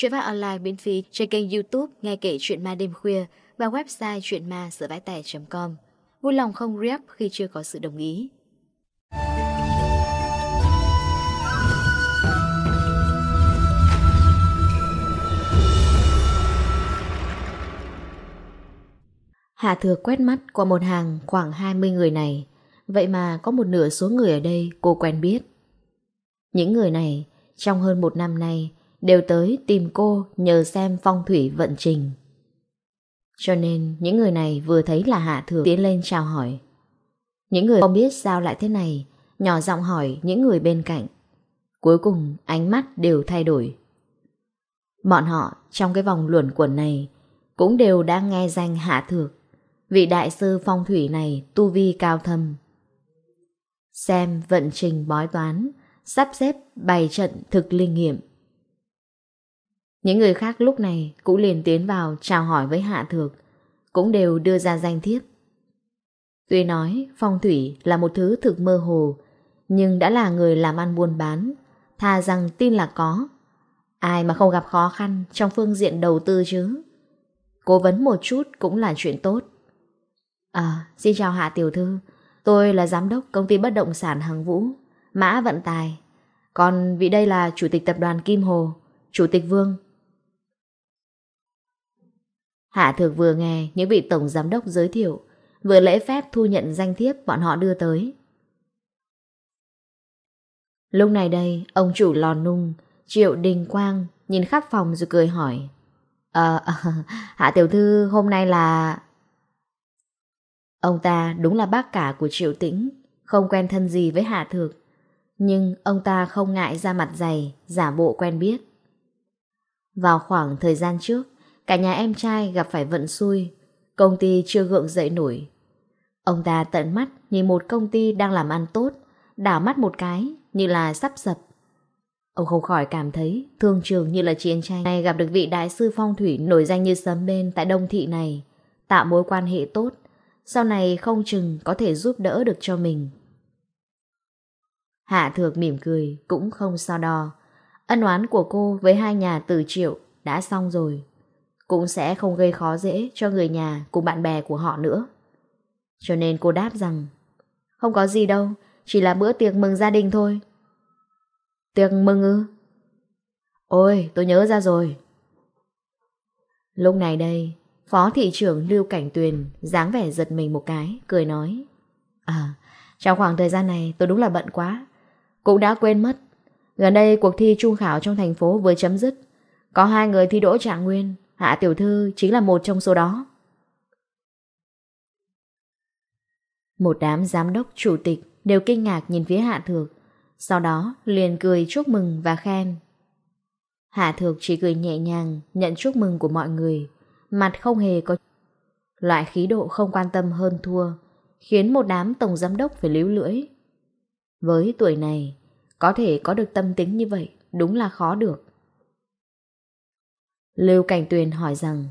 Chuyện phát online miễn phí trên kênh youtube Nghe kể chuyện ma đêm khuya và website chuyenma com Vui lòng không rep khi chưa có sự đồng ý. Hạ thừa quét mắt qua một hàng khoảng 20 người này. Vậy mà có một nửa số người ở đây cô quen biết. Những người này, trong hơn một năm nay, đều tới tìm cô nhờ xem phong thủy vận trình. Cho nên những người này vừa thấy là Hạ Thừa tiến lên chào hỏi. Những người không biết sao lại thế này, nhỏ giọng hỏi những người bên cạnh. Cuối cùng ánh mắt đều thay đổi. Bọn họ trong cái vòng luẩn quẩn này cũng đều đã nghe danh Hạ Thược, vị đại sư phong thủy này tu vi cao thâm. Xem vận trình bói toán, sắp xếp bày trận thực linh nghiệm. Những người khác lúc này cũng liền tiến vào chào hỏi với hạ thược, cũng đều đưa ra danh thiếp. Tuy nói phong thủy là một thứ thực mơ hồ, nhưng đã là người làm ăn buôn bán, tha rằng tin là có. Ai mà không gặp khó khăn trong phương diện đầu tư chứ? Cố vấn một chút cũng là chuyện tốt. À, xin chào Hạ Tiểu Thư, tôi là giám đốc công ty bất động sản Hằng Vũ, Mã Vận Tài. Còn vị đây là chủ tịch tập đoàn Kim Hồ, chủ tịch Vương, Hạ Thược vừa nghe những vị tổng giám đốc giới thiệu, vừa lễ phép thu nhận danh thiếp bọn họ đưa tới. Lúc này đây, ông chủ lò nung, Triệu Đình Quang nhìn khắp phòng rồi cười hỏi. Ờ, Hạ Tiểu Thư hôm nay là... Ông ta đúng là bác cả của Triệu Tĩnh, không quen thân gì với Hạ Thược. Nhưng ông ta không ngại ra mặt dày, giả bộ quen biết. Vào khoảng thời gian trước, Cả nhà em trai gặp phải vận xui Công ty chưa gượng dậy nổi Ông ta tận mắt nhìn một công ty đang làm ăn tốt Đảo mắt một cái như là sắp sập Ông không khỏi cảm thấy thương trường như là chiến tranh này gặp được vị đại sư phong thủy nổi danh như sấm bên tại đông thị này, tạo mối quan hệ tốt, sau này không chừng có thể giúp đỡ được cho mình. Hạ thược mỉm cười, cũng không so đo. Ân oán của cô với hai nhà tử triệu đã xong rồi cũng sẽ không gây khó dễ cho người nhà cùng bạn bè của họ nữa. Cho nên cô đáp rằng, không có gì đâu, chỉ là bữa tiệc mừng gia đình thôi. Tiệc mừng ư? Ôi, tôi nhớ ra rồi. Lúc này đây, Phó Thị trưởng Lưu Cảnh Tuyền dáng vẻ giật mình một cái, cười nói. À, trong khoảng thời gian này tôi đúng là bận quá. Cũng đã quên mất. Gần đây cuộc thi trung khảo trong thành phố vừa chấm dứt. Có hai người thi đỗ trạng nguyên, Hạ tiểu thư chính là một trong số đó. Một đám giám đốc, chủ tịch đều kinh ngạc nhìn phía Hạ Thược, sau đó liền cười chúc mừng và khen. Hạ Thược chỉ cười nhẹ nhàng nhận chúc mừng của mọi người, mặt không hề có loại khí độ không quan tâm hơn thua, khiến một đám tổng giám đốc phải líu lưỡi. Với tuổi này, có thể có được tâm tính như vậy đúng là khó được. Lưu Cảnh Tuyền hỏi rằng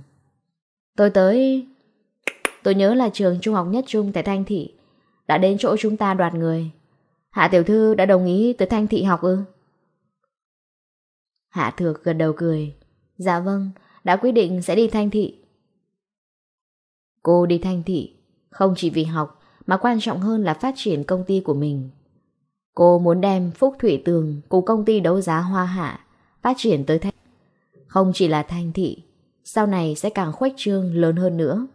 Tôi tới... Tôi nhớ là trường trung học nhất trung tại Thanh Thị Đã đến chỗ chúng ta đoạt người. Hạ tiểu thư đã đồng ý tới Thanh Thị học ư? Hạ thược gần đầu cười Dạ vâng, đã quyết định sẽ đi Thanh Thị. Cô đi Thanh Thị Không chỉ vì học Mà quan trọng hơn là phát triển công ty của mình. Cô muốn đem Phúc Thủy Tường Cùng công ty đấu giá hoa hạ Phát triển tới Thanh không chỉ là thanh thị, sau này sẽ càng khuếch trương lớn hơn nữa.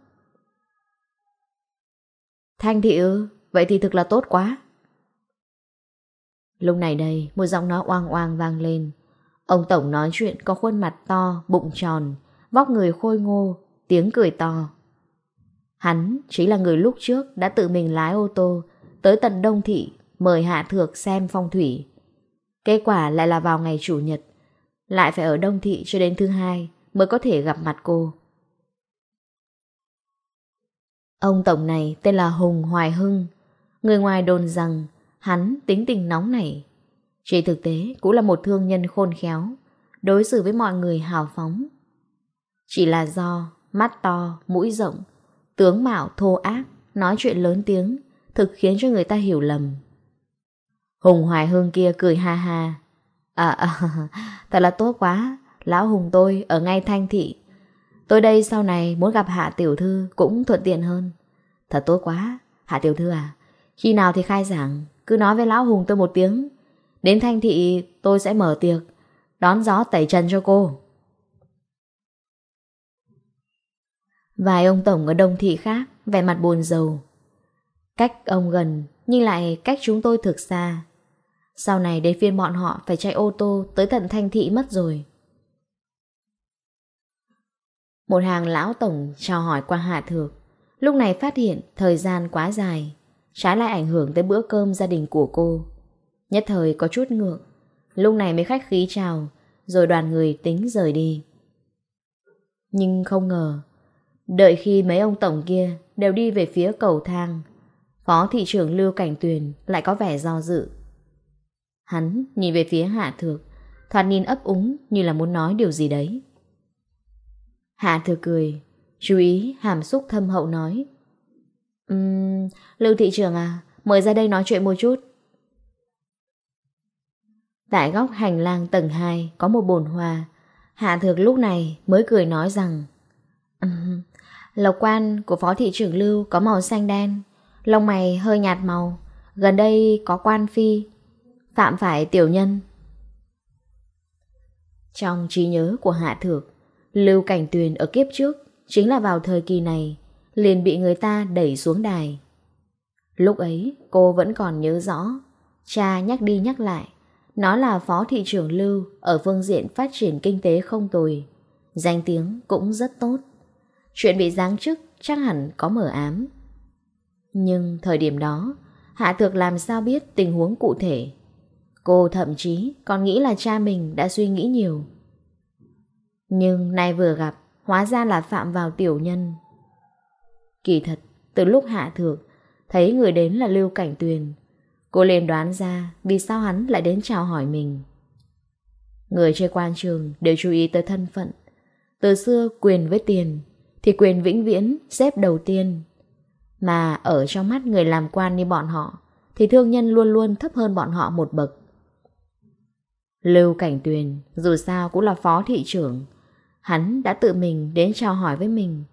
Thanh thị ư, vậy thì thực là tốt quá. Lúc này đây, một giọng nói oang oang vang lên. Ông Tổng nói chuyện có khuôn mặt to, bụng tròn, vóc người khôi ngô, tiếng cười to. Hắn chính là người lúc trước đã tự mình lái ô tô tới tận Đông Thị mời Hạ Thược xem phong thủy. Kết quả lại là vào ngày Chủ nhật, lại phải ở đông thị cho đến thứ hai mới có thể gặp mặt cô. Ông tổng này tên là Hùng Hoài Hưng. Người ngoài đồn rằng hắn tính tình nóng nảy. Trên thực tế cũng là một thương nhân khôn khéo, đối xử với mọi người hào phóng. Chỉ là do mắt to, mũi rộng, tướng mạo thô ác, nói chuyện lớn tiếng, thực khiến cho người ta hiểu lầm. Hùng Hoài Hưng kia cười ha ha, À, à thật là tốt quá, lão hùng tôi ở ngay thanh thị. Tôi đây sau này muốn gặp hạ tiểu thư cũng thuận tiện hơn. Thật tốt quá, hạ tiểu thư à, khi nào thì khai giảng, cứ nói với lão hùng tôi một tiếng. Đến thanh thị tôi sẽ mở tiệc, đón gió tẩy trần cho cô. Vài ông tổng ở đông thị khác, vẻ mặt buồn dầu, Cách ông gần, nhưng lại cách chúng tôi thực xa. Sau này đến phiên bọn họ phải chạy ô tô tới tận thanh thị mất rồi. Một hàng lão tổng chào hỏi qua Hạ Thược. Lúc này phát hiện thời gian quá dài, trái lại ảnh hưởng tới bữa cơm gia đình của cô. Nhất thời có chút ngượng, lúc này mới khách khí chào, rồi đoàn người tính rời đi. Nhưng không ngờ, đợi khi mấy ông tổng kia đều đi về phía cầu thang, phó thị trưởng Lưu Cảnh Tuyền lại có vẻ do dự. Hắn nhìn về phía Hạ Thược, thoạt nhìn ấp úng như là muốn nói điều gì đấy. Hạ Thược cười, chú ý hàm xúc thâm hậu nói. Um, Lưu thị trường à, mời ra đây nói chuyện một chút. Tại góc hành lang tầng 2 có một bồn hoa. Hạ Thược lúc này mới cười nói rằng um, Lộc quan của phó thị trưởng Lưu có màu xanh đen, lông mày hơi nhạt màu. Gần đây có quan phi phạm phải tiểu nhân. Trong trí nhớ của Hạ Thược, Lưu Cảnh Tuyền ở kiếp trước chính là vào thời kỳ này liền bị người ta đẩy xuống đài. Lúc ấy cô vẫn còn nhớ rõ, cha nhắc đi nhắc lại, nó là phó thị trưởng Lưu ở phương diện phát triển kinh tế không tồi, danh tiếng cũng rất tốt. Chuyện bị giáng chức chắc hẳn có mở ám. Nhưng thời điểm đó, Hạ Thược làm sao biết tình huống cụ thể Cô thậm chí còn nghĩ là cha mình đã suy nghĩ nhiều. Nhưng nay vừa gặp, hóa ra là phạm vào tiểu nhân. Kỳ thật, từ lúc hạ thược, thấy người đến là Lưu Cảnh Tuyền. Cô liền đoán ra vì sao hắn lại đến chào hỏi mình. Người chơi quan trường đều chú ý tới thân phận. Từ xưa quyền với tiền, thì quyền vĩnh viễn xếp đầu tiên. Mà ở trong mắt người làm quan như bọn họ, thì thương nhân luôn luôn thấp hơn bọn họ một bậc. Lưu Cảnh Tuyền dù sao cũng là phó thị trưởng. Hắn đã tự mình đến chào hỏi với mình.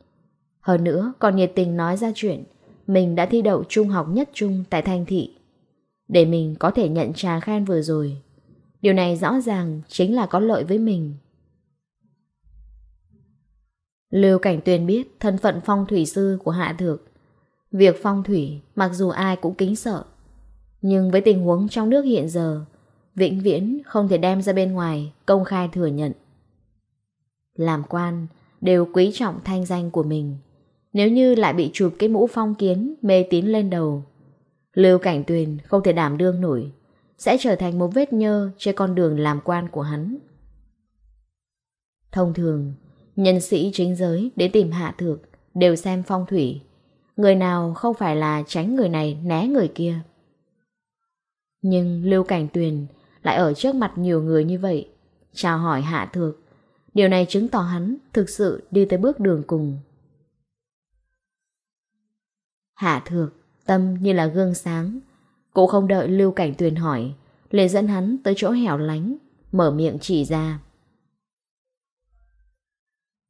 Hơn nữa còn nhiệt tình nói ra chuyện mình đã thi đậu trung học nhất trung tại Thanh Thị. Để mình có thể nhận trà khen vừa rồi. Điều này rõ ràng chính là có lợi với mình. Lưu Cảnh Tuyền biết thân phận phong thủy sư của Hạ Thược. Việc phong thủy mặc dù ai cũng kính sợ. Nhưng với tình huống trong nước hiện giờ, vĩnh viễn không thể đem ra bên ngoài công khai thừa nhận. Làm quan đều quý trọng thanh danh của mình, nếu như lại bị chụp cái mũ phong kiến mê tín lên đầu, Lưu Cảnh Tuyền không thể đảm đương nổi, sẽ trở thành một vết nhơ trên con đường làm quan của hắn. Thông thường, nhân sĩ chính giới đến tìm hạ thượng đều xem phong thủy, người nào không phải là tránh người này né người kia. Nhưng Lưu Cảnh Tuyền lại ở trước mặt nhiều người như vậy, chào hỏi hạ thược. Điều này chứng tỏ hắn thực sự đi tới bước đường cùng. Hạ thược, tâm như là gương sáng. Cũng không đợi Lưu Cảnh Tuyền hỏi, lệ dẫn hắn tới chỗ hẻo lánh, mở miệng chỉ ra.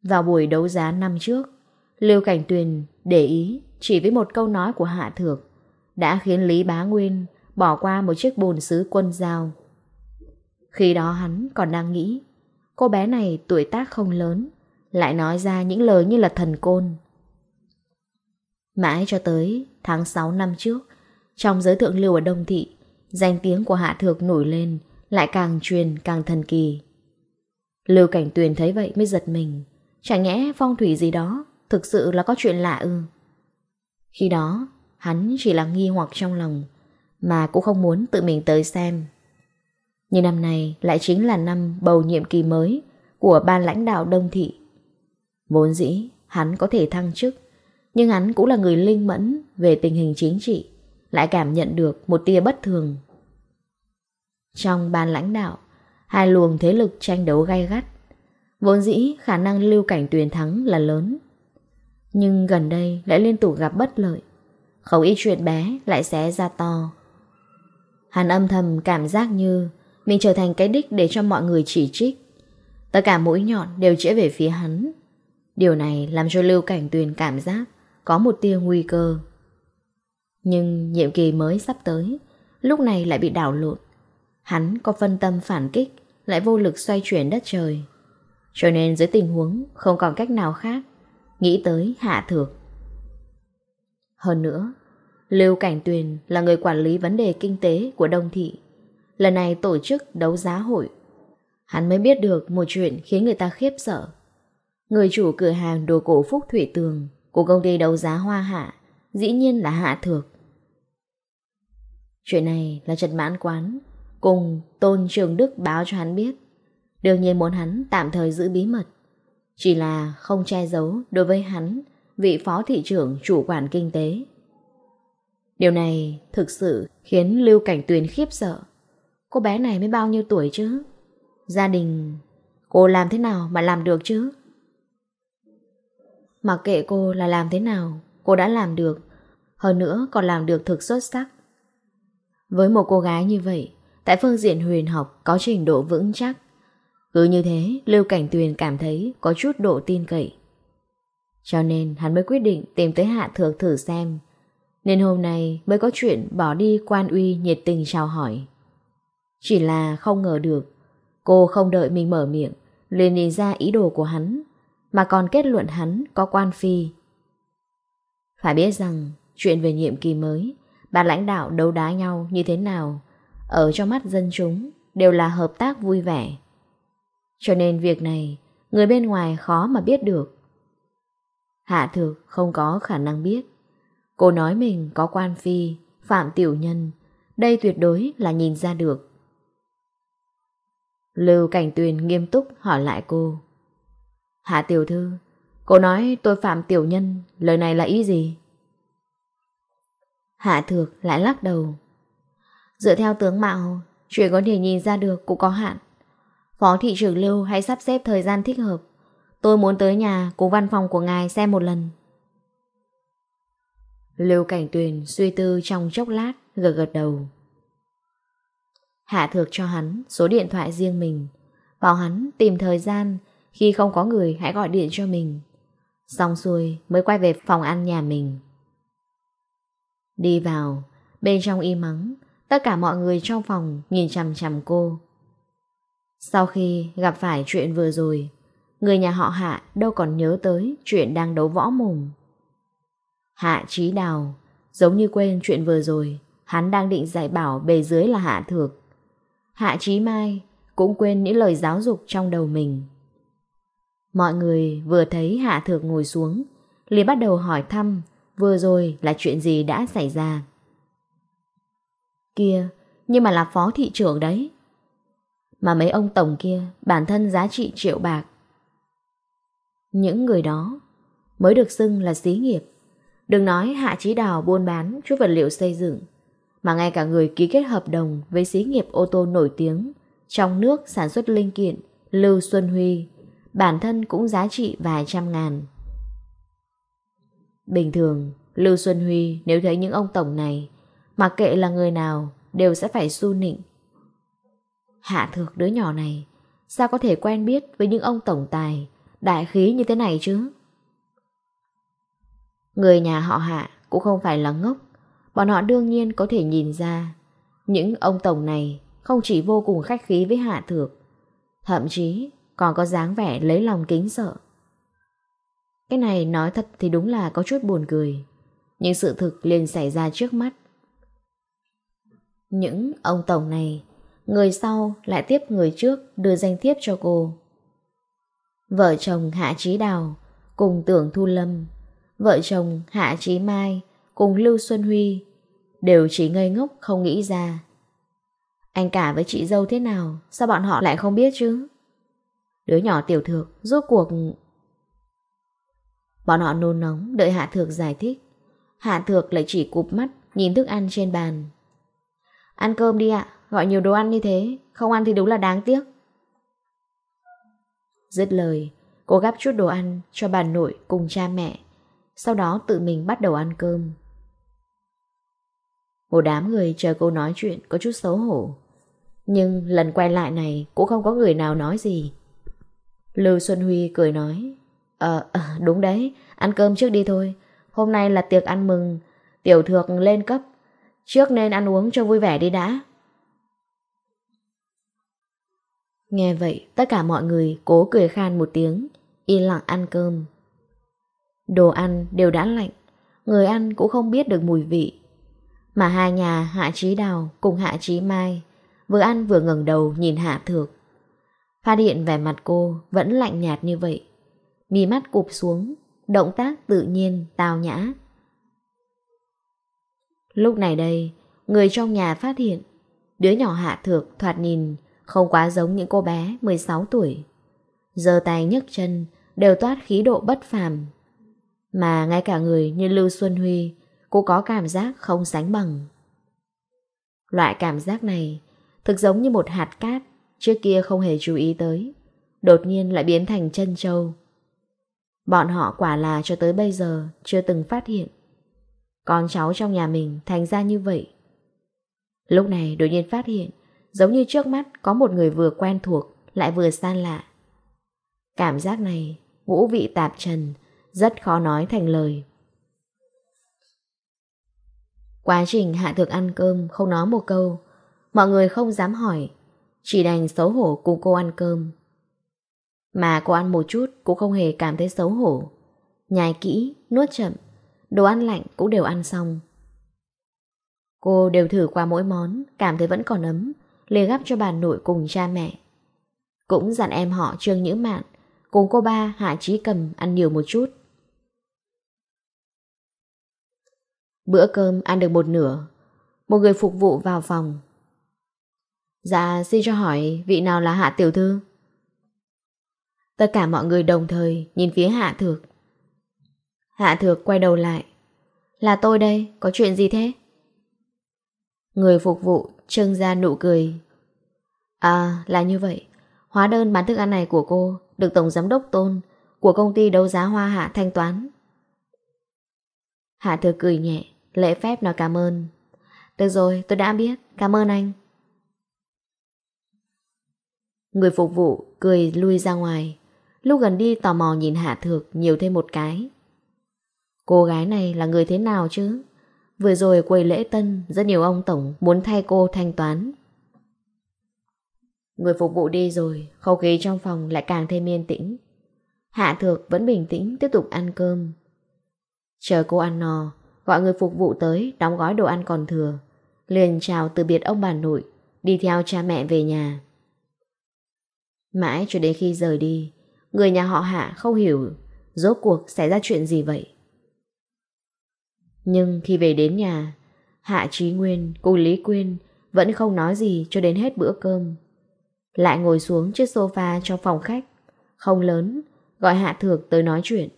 Vào buổi đấu giá năm trước, Lưu Cảnh Tuyền để ý chỉ với một câu nói của Hạ Thược đã khiến Lý Bá Nguyên bỏ qua một chiếc bồn sứ quân giao khi đó hắn còn đang nghĩ, cô bé này tuổi tác không lớn, lại nói ra những lời như là thần côn. Mãi cho tới tháng 6 năm trước, trong giới thượng lưu ở Đông Thị, danh tiếng của Hạ Thược nổi lên, lại càng truyền càng thần kỳ. Lưu Cảnh Tuyền thấy vậy mới giật mình, chẳng nhẽ phong thủy gì đó, thực sự là có chuyện lạ ư. Khi đó, hắn chỉ là nghi hoặc trong lòng, mà cũng không muốn tự mình tới xem. Nhưng năm nay lại chính là năm bầu nhiệm kỳ mới của ban lãnh đạo Đông Thị. Vốn dĩ, hắn có thể thăng chức, nhưng hắn cũng là người linh mẫn về tình hình chính trị, lại cảm nhận được một tia bất thường. Trong ban lãnh đạo, hai luồng thế lực tranh đấu gay gắt. Vốn dĩ khả năng lưu cảnh tuyển thắng là lớn. Nhưng gần đây lại liên tục gặp bất lợi. Khẩu ít chuyện bé lại xé ra to. Hắn âm thầm cảm giác như mình trở thành cái đích để cho mọi người chỉ trích. Tất cả mũi nhọn đều chĩa về phía hắn. Điều này làm cho Lưu Cảnh Tuyền cảm giác Có một tia nguy cơ. Nhưng nhiệm kỳ mới sắp tới, Lúc này lại bị đảo lộn. Hắn có phân tâm phản kích, Lại vô lực xoay chuyển đất trời. Cho nên dưới tình huống Không còn cách nào khác, Nghĩ tới hạ thược. Hơn nữa, Lưu Cảnh Tuyền là người quản lý vấn đề kinh tế của Đông Thị lần này tổ chức đấu giá hội. Hắn mới biết được một chuyện khiến người ta khiếp sợ. Người chủ cửa hàng đồ cổ Phúc Thủy Tường của công ty đấu giá Hoa Hạ dĩ nhiên là Hạ Thược. Chuyện này là Trần Mãn Quán cùng Tôn Trường Đức báo cho hắn biết. Đương nhiên muốn hắn tạm thời giữ bí mật. Chỉ là không che giấu đối với hắn, vị phó thị trưởng chủ quản kinh tế. Điều này thực sự khiến Lưu Cảnh Tuyền khiếp sợ. Cô bé này mới bao nhiêu tuổi chứ? Gia đình... Cô làm thế nào mà làm được chứ? Mặc kệ cô là làm thế nào, cô đã làm được. Hơn nữa còn làm được thực xuất sắc. Với một cô gái như vậy, tại phương diện huyền học có trình độ vững chắc. Cứ như thế, Lưu Cảnh Tuyền cảm thấy có chút độ tin cậy. Cho nên hắn mới quyết định tìm tới Hạ Thược thử xem. Nên hôm nay mới có chuyện bỏ đi quan uy nhiệt tình chào hỏi. Chỉ là không ngờ được, cô không đợi mình mở miệng, liền nhìn ra ý đồ của hắn, mà còn kết luận hắn có quan phi. Phải biết rằng, chuyện về nhiệm kỳ mới, bà lãnh đạo đấu đá nhau như thế nào, ở trong mắt dân chúng đều là hợp tác vui vẻ. Cho nên việc này, người bên ngoài khó mà biết được. Hạ thực không có khả năng biết. Cô nói mình có quan phi, phạm tiểu nhân, đây tuyệt đối là nhìn ra được. Lưu Cảnh Tuyền nghiêm túc hỏi lại cô. Hạ tiểu thư, cô nói tôi phạm tiểu nhân, lời này là ý gì? Hạ thược lại lắc đầu. Dựa theo tướng mạo, chuyện có thể nhìn ra được cũng có hạn. Phó thị trưởng Lưu hãy sắp xếp thời gian thích hợp. Tôi muốn tới nhà cùng văn phòng của ngài xem một lần. Lưu Cảnh Tuyền suy tư trong chốc lát, gật gật đầu. Hạ thược cho hắn số điện thoại riêng mình. Bảo hắn tìm thời gian, Khi không có người hãy gọi điện cho mình. Xong xuôi mới quay về phòng ăn nhà mình. Đi vào, Bên trong im mắng, Tất cả mọi người trong phòng nhìn chằm chằm cô. Sau khi gặp phải chuyện vừa rồi, Người nhà họ Hạ đâu còn nhớ tới Chuyện đang đấu võ mùng. Hạ trí đào, Giống như quên chuyện vừa rồi, Hắn đang định dạy bảo bề dưới là Hạ Thược. Hạ Chí Mai cũng quên những lời giáo dục trong đầu mình. Mọi người vừa thấy Hạ Thược ngồi xuống, liền bắt đầu hỏi thăm vừa rồi là chuyện gì đã xảy ra. Kia, nhưng mà là phó thị trưởng đấy. Mà mấy ông tổng kia bản thân giá trị triệu bạc. Những người đó mới được xưng là xí nghiệp. Đừng nói Hạ Chí Đào buôn bán chút vật liệu xây dựng, mà ngay cả người ký kết hợp đồng với xí nghiệp ô tô nổi tiếng trong nước sản xuất linh kiện Lưu Xuân Huy bản thân cũng giá trị vài trăm ngàn. Bình thường, Lưu Xuân Huy nếu thấy những ông tổng này mặc kệ là người nào đều sẽ phải su nịnh. Hạ thược đứa nhỏ này sao có thể quen biết với những ông tổng tài đại khí như thế này chứ? Người nhà họ Hạ cũng không phải là ngốc Bọn họ đương nhiên có thể nhìn ra. Những ông tổng này Không chỉ vô cùng khách khí với hạ thược, Thậm chí còn có dáng vẻ lấy lòng kính sợ. Cái này nói thật thì đúng là có chút buồn cười, Nhưng sự thực liền xảy ra trước mắt. Những ông tổng này, Người sau lại tiếp người trước đưa danh thiếp cho cô. Vợ chồng Hạ Trí Đào cùng Tưởng Thu Lâm, Vợ chồng Hạ Trí Mai cùng Lưu Xuân Huy đều chỉ ngây ngốc không nghĩ ra. Anh cả với chị dâu thế nào, sao bọn họ lại không biết chứ? Đứa nhỏ tiểu thược, rốt cuộc... Bọn họ nôn nóng, đợi Hạ Thược giải thích. Hạ Thược lại chỉ cụp mắt, nhìn thức ăn trên bàn. Ăn cơm đi ạ, gọi nhiều đồ ăn như thế, không ăn thì đúng là đáng tiếc. Dứt lời, cô gắp chút đồ ăn cho bà nội cùng cha mẹ, sau đó tự mình bắt đầu ăn cơm. Một đám người chờ cô nói chuyện có chút xấu hổ. Nhưng lần quay lại này cũng không có người nào nói gì. Lưu Xuân Huy cười nói. Ờ, ờ, đúng đấy, ăn cơm trước đi thôi. Hôm nay là tiệc ăn mừng, tiểu thược lên cấp. Trước nên ăn uống cho vui vẻ đi đã. Nghe vậy, tất cả mọi người cố cười khan một tiếng, yên lặng ăn cơm. Đồ ăn đều đã lạnh, người ăn cũng không biết được mùi vị mà hai nhà Hạ Trí Đào cùng Hạ Trí Mai vừa ăn vừa ngẩng đầu nhìn Hạ Thược. Phát hiện vẻ mặt cô vẫn lạnh nhạt như vậy. Mí mắt cụp xuống, động tác tự nhiên, tào nhã. Lúc này đây, người trong nhà phát hiện đứa nhỏ Hạ Thược thoạt nhìn không quá giống những cô bé 16 tuổi. Giờ tay nhấc chân đều toát khí độ bất phàm. Mà ngay cả người như Lưu Xuân Huy cô có cảm giác không sánh bằng. Loại cảm giác này thực giống như một hạt cát trước kia không hề chú ý tới, đột nhiên lại biến thành chân châu. Bọn họ quả là cho tới bây giờ chưa từng phát hiện. Con cháu trong nhà mình thành ra như vậy. Lúc này đột nhiên phát hiện, giống như trước mắt có một người vừa quen thuộc lại vừa xa lạ. Cảm giác này, ngũ vị tạp trần, rất khó nói thành lời. Quá trình Hạ Thược ăn cơm không nói một câu, mọi người không dám hỏi, chỉ đành xấu hổ cùng cô ăn cơm. Mà cô ăn một chút cũng không hề cảm thấy xấu hổ. Nhai kỹ, nuốt chậm, đồ ăn lạnh cũng đều ăn xong. Cô đều thử qua mỗi món, cảm thấy vẫn còn ấm, liền gắp cho bà nội cùng cha mẹ. Cũng dặn em họ Trương Nhữ Mạn, cùng cô ba Hạ Trí Cầm ăn nhiều một chút. Bữa cơm ăn được một nửa. Một người phục vụ vào phòng. Dạ xin cho hỏi Vị nào là Hạ Tiểu Thư? Tất cả mọi người đồng thời Nhìn phía Hạ Thược. Hạ Thược quay đầu lại. Là tôi đây, có chuyện gì thế? Người phục vụ trưng ra nụ cười. À là như vậy. Hóa đơn bán thức ăn này của cô Được Tổng Giám đốc Tôn Của công ty đấu giá Hoa Hạ thanh toán. Hạ Thược cười nhẹ. Lễ phép nói cảm ơn. Được rồi, tôi đã biết. Cảm ơn anh. Người phục vụ cười lui ra ngoài. Lúc gần đi, tò mò nhìn Hạ Thược Nhiều thêm một cái. Cô gái này là người thế nào chứ? Vừa rồi quầy lễ tân, Rất nhiều ông tổng muốn thay cô thanh toán. Người phục vụ đi rồi Không khí trong phòng lại càng thêm yên tĩnh. Hạ Thược vẫn bình tĩnh, Tiếp tục ăn cơm. Chờ cô ăn no Gọi người phục vụ tới, Đóng gói đồ ăn còn thừa. Liền chào từ biệt ông bà nội, Đi theo cha mẹ về nhà. Mãi cho đến khi rời đi, Người nhà họ hạ không hiểu Rốt cuộc xảy ra chuyện gì vậy. Nhưng khi về đến nhà, Hạ Trí Nguyên cùng Lý Quyên Vẫn không nói gì cho đến hết bữa cơm. Lại ngồi xuống chiếc sofa trong phòng khách, Không lớn, Gọi Hạ Thược tới nói chuyện.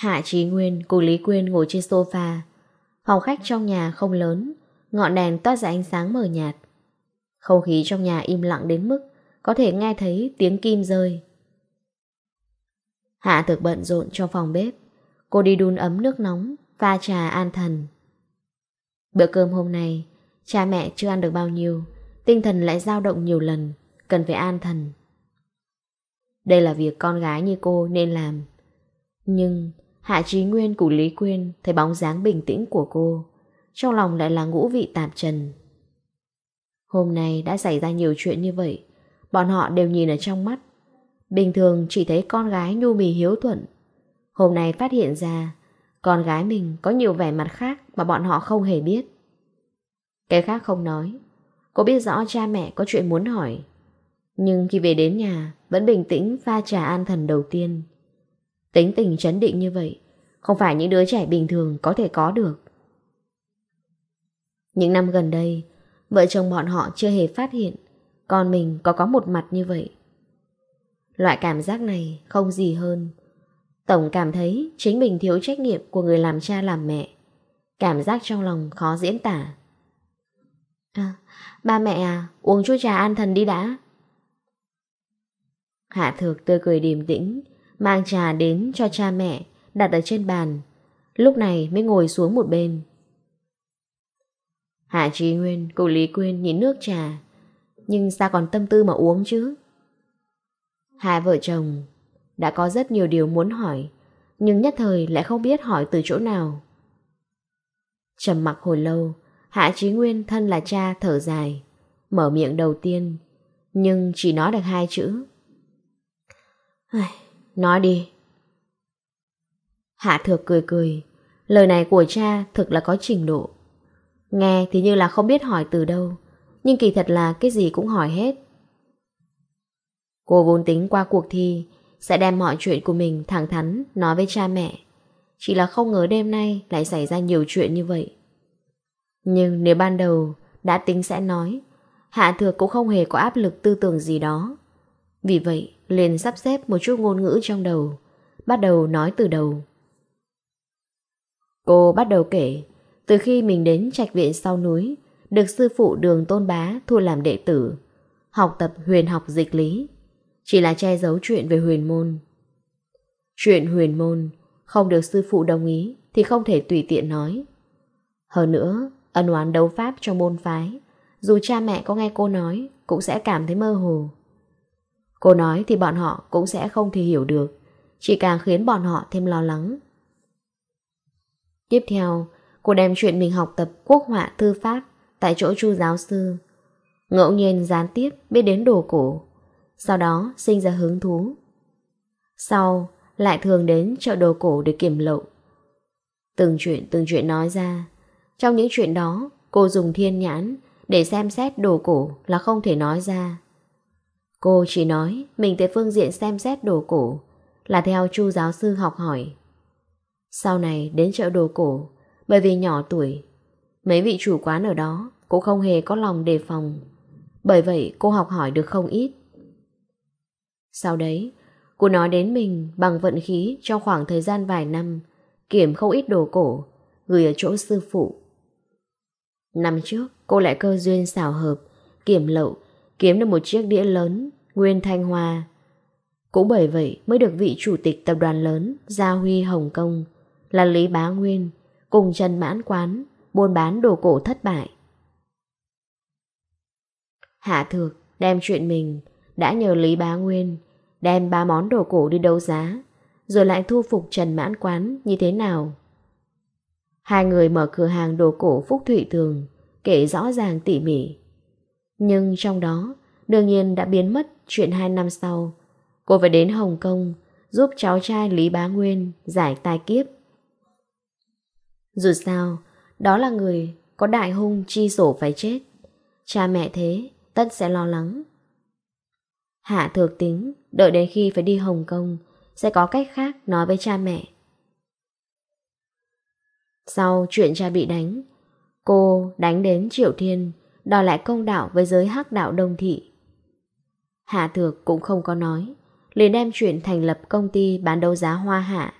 Hạ Trí Nguyên cùng Lý Quyên ngồi trên sofa. Phòng khách trong nhà không lớn, ngọn đèn toát ra ánh sáng mờ nhạt. Không khí trong nhà im lặng đến mức có thể nghe thấy tiếng kim rơi. Hạ thực bận rộn trong phòng bếp. Cô đi đun ấm nước nóng, pha trà an thần. Bữa cơm hôm nay, cha mẹ chưa ăn được bao nhiêu, tinh thần lại dao động nhiều lần, cần phải an thần. Đây là việc con gái như cô nên làm. Nhưng Hạ Trí Nguyên cùng Lý Quyên thấy bóng dáng bình tĩnh của cô, trong lòng lại là ngũ vị tạp trần. Hôm nay đã xảy ra nhiều chuyện như vậy, bọn họ đều nhìn ở trong mắt. Bình thường chỉ thấy con gái nhu mì hiếu thuận. Hôm nay phát hiện ra, con gái mình có nhiều vẻ mặt khác mà bọn họ không hề biết. Cái khác không nói, cô biết rõ cha mẹ có chuyện muốn hỏi. Nhưng khi về đến nhà, vẫn bình tĩnh pha trà an thần đầu tiên. Tính tình chấn định như vậy Không phải những đứa trẻ bình thường có thể có được. Những năm gần đây Vợ chồng bọn họ chưa hề phát hiện Con mình có có một mặt như vậy. Loại cảm giác này không gì hơn. Tổng cảm thấy chính mình thiếu trách nhiệm của người làm cha làm mẹ. Cảm giác trong lòng khó diễn tả. À, ba mẹ à, uống chút trà an thần đi đã. Hạ thược tươi cười điềm tĩnh mang trà đến cho cha mẹ, đặt ở trên bàn. Lúc này mới ngồi xuống một bên. Hạ Trí Nguyên cùng Lý Quyên nhìn nước trà, nhưng sao còn tâm tư mà uống chứ? Hai vợ chồng đã có rất nhiều điều muốn hỏi, nhưng nhất thời lại không biết hỏi từ chỗ nào. trầm mặc hồi lâu, Hạ Chí Nguyên thân là cha thở dài, mở miệng đầu tiên, nhưng chỉ nói được hai chữ. Nói đi. Hạ thược cười cười. Lời này của cha thực là có trình độ. Nghe thì như là không biết hỏi từ đâu. Nhưng kỳ thật là cái gì cũng hỏi hết. Cô vốn tính qua cuộc thi sẽ đem mọi chuyện của mình thẳng thắn nói với cha mẹ. Chỉ là không ngờ đêm nay lại xảy ra nhiều chuyện như vậy. Nhưng nếu ban đầu đã tính sẽ nói, Hạ Thược cũng không hề có áp lực tư tưởng gì đó. Vì vậy, liền sắp xếp một chút ngôn ngữ trong đầu, bắt đầu nói từ đầu. Cô bắt đầu kể, từ khi mình đến trạch viện sau núi, được sư phụ đường tôn bá thu làm đệ tử, học tập huyền học dịch lý, chỉ là che giấu chuyện về huyền môn. Chuyện huyền môn không được sư phụ đồng ý thì không thể tùy tiện nói. Hơn nữa, ân oán đấu pháp trong môn phái, dù cha mẹ có nghe cô nói cũng sẽ cảm thấy mơ hồ. Cô nói thì bọn họ cũng sẽ không thể hiểu được, chỉ càng khiến bọn họ thêm lo lắng. Tiếp theo, cô đem chuyện mình học tập quốc họa thư pháp tại chỗ chu giáo sư. Ngẫu nhiên gián tiếp biết đến đồ cổ, sau đó sinh ra hứng thú. Sau, lại thường đến chợ đồ cổ để kiểm lậu. Từng chuyện từng chuyện nói ra, trong những chuyện đó cô dùng thiên nhãn để xem xét đồ cổ là không thể nói ra. Cô chỉ nói mình tới phương diện xem xét đồ cổ, là theo chu giáo sư học hỏi. Sau này đến chợ đồ cổ, bởi vì nhỏ tuổi, mấy vị chủ quán ở đó cũng không hề có lòng đề phòng. Bởi vậy cô học hỏi được không ít. Sau đấy, cô nói đến mình bằng vận khí trong khoảng thời gian vài năm, kiểm không ít đồ cổ, gửi ở chỗ sư phụ. Năm trước, cô lại cơ duyên xảo hợp, kiểm lậu kiếm được một chiếc đĩa lớn, nguyên Thanh Hòa. Cũng bởi vậy mới được vị chủ tịch tập đoàn lớn Gia Huy Hồng Kông là Lý Bá Nguyên cùng Trần Mãn Quán buôn bán đồ cổ thất bại. Hạ Thược đem chuyện mình đã nhờ Lý Bá Nguyên đem ba món đồ cổ đi đấu giá rồi lại thu phục Trần Mãn Quán như thế nào. Hai người mở cửa hàng đồ cổ Phúc Thụy Thường kể rõ ràng tỉ mỉ nhưng trong đó, đương nhiên đã biến mất chuyện hai năm sau. Cô phải đến Hồng Kông giúp cháu trai Lý Bá Nguyên giải tai kiếp. Dù sao, đó là người có đại hung chi sổ phải chết. Cha mẹ thế, tất sẽ lo lắng. Hạ thược tính, đợi đến khi phải đi Hồng Kông, sẽ có cách khác nói với cha mẹ. Sau chuyện cha bị đánh, cô đánh đến Triệu Thiên đòi lại công đạo với giới hắc đạo đông thị. Hạ Thược cũng không có nói, liền đem chuyện thành lập công ty bán đấu giá hoa hạ,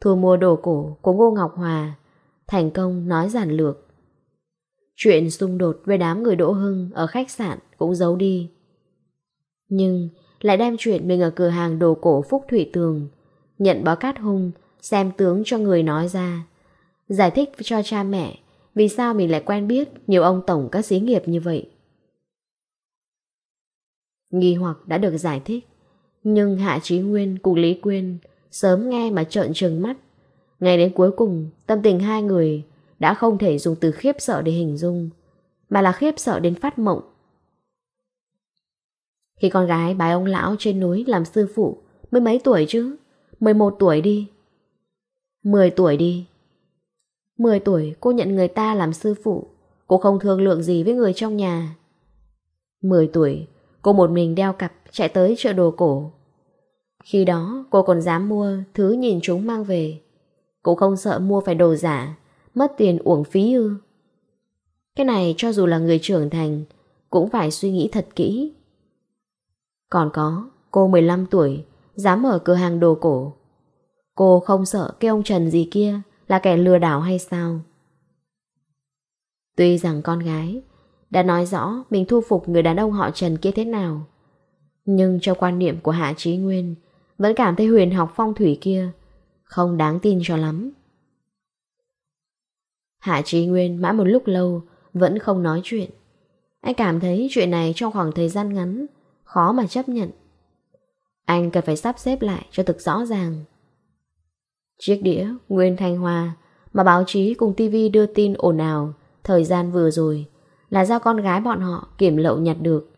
thu mua đồ cổ của Ngô Ngọc Hòa, thành công nói giản lược. Chuyện xung đột với đám người Đỗ Hưng ở khách sạn cũng giấu đi. Nhưng lại đem chuyện mình ở cửa hàng đồ cổ Phúc Thủy Tường, nhận báo cát hung, xem tướng cho người nói ra, giải thích cho cha mẹ vì sao mình lại quen biết nhiều ông tổng các xí nghiệp như vậy? Nghi hoặc đã được giải thích, nhưng Hạ Trí Nguyên cùng Lý Quyên sớm nghe mà trợn trừng mắt. Ngay đến cuối cùng, tâm tình hai người đã không thể dùng từ khiếp sợ để hình dung, mà là khiếp sợ đến phát mộng. Khi con gái bái ông lão trên núi làm sư phụ, mới mấy tuổi chứ? 11 tuổi đi. 10 tuổi đi, 10 tuổi cô nhận người ta làm sư phụ, cô không thương lượng gì với người trong nhà. 10 tuổi, cô một mình đeo cặp chạy tới chợ đồ cổ. Khi đó cô còn dám mua thứ nhìn chúng mang về. Cô không sợ mua phải đồ giả, mất tiền uổng phí ư. Cái này cho dù là người trưởng thành, cũng phải suy nghĩ thật kỹ. Còn có, cô 15 tuổi, dám mở cửa hàng đồ cổ. Cô không sợ cái ông Trần gì kia là kẻ lừa đảo hay sao? Tuy rằng con gái đã nói rõ mình thu phục người đàn ông họ Trần kia thế nào, nhưng cho quan niệm của Hạ Trí Nguyên vẫn cảm thấy huyền học phong thủy kia không đáng tin cho lắm. Hạ Trí Nguyên mãi một lúc lâu vẫn không nói chuyện. Anh cảm thấy chuyện này trong khoảng thời gian ngắn khó mà chấp nhận. Anh cần phải sắp xếp lại cho thực rõ ràng. Chiếc đĩa Nguyên Thanh Hoa mà báo chí cùng TV đưa tin ồn ào thời gian vừa rồi là do con gái bọn họ kiểm lậu nhặt được.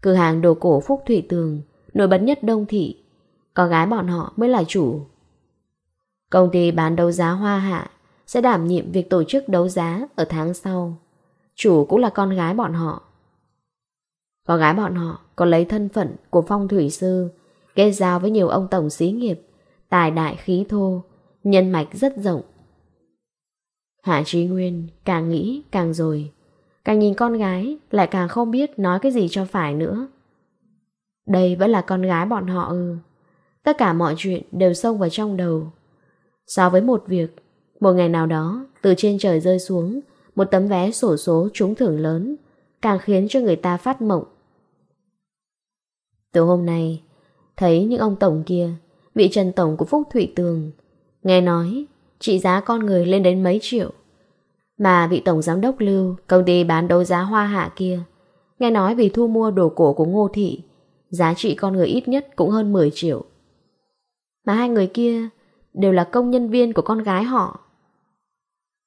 Cửa hàng đồ cổ Phúc Thủy Tường nổi bật nhất Đông Thị, có gái bọn họ mới là chủ. Công ty bán đấu giá Hoa Hạ sẽ đảm nhiệm việc tổ chức đấu giá ở tháng sau. Chủ cũng là con gái bọn họ. Con gái bọn họ còn lấy thân phận của phong thủy sư, kết giao với nhiều ông tổng xí nghiệp tài đại khí thô, nhân mạch rất rộng. Hạ Trí Nguyên càng nghĩ càng rồi, càng nhìn con gái lại càng không biết nói cái gì cho phải nữa. Đây vẫn là con gái bọn họ ư. Tất cả mọi chuyện đều sông vào trong đầu. So với một việc, một ngày nào đó, từ trên trời rơi xuống, một tấm vé sổ số trúng thưởng lớn, càng khiến cho người ta phát mộng. Từ hôm nay, thấy những ông tổng kia vị trần tổng của Phúc thủy Tường. Nghe nói, trị giá con người lên đến mấy triệu. Mà vị tổng giám đốc Lưu, công ty bán đấu giá hoa hạ kia, nghe nói vì thu mua đồ cổ của Ngô Thị, giá trị con người ít nhất cũng hơn 10 triệu. Mà hai người kia đều là công nhân viên của con gái họ.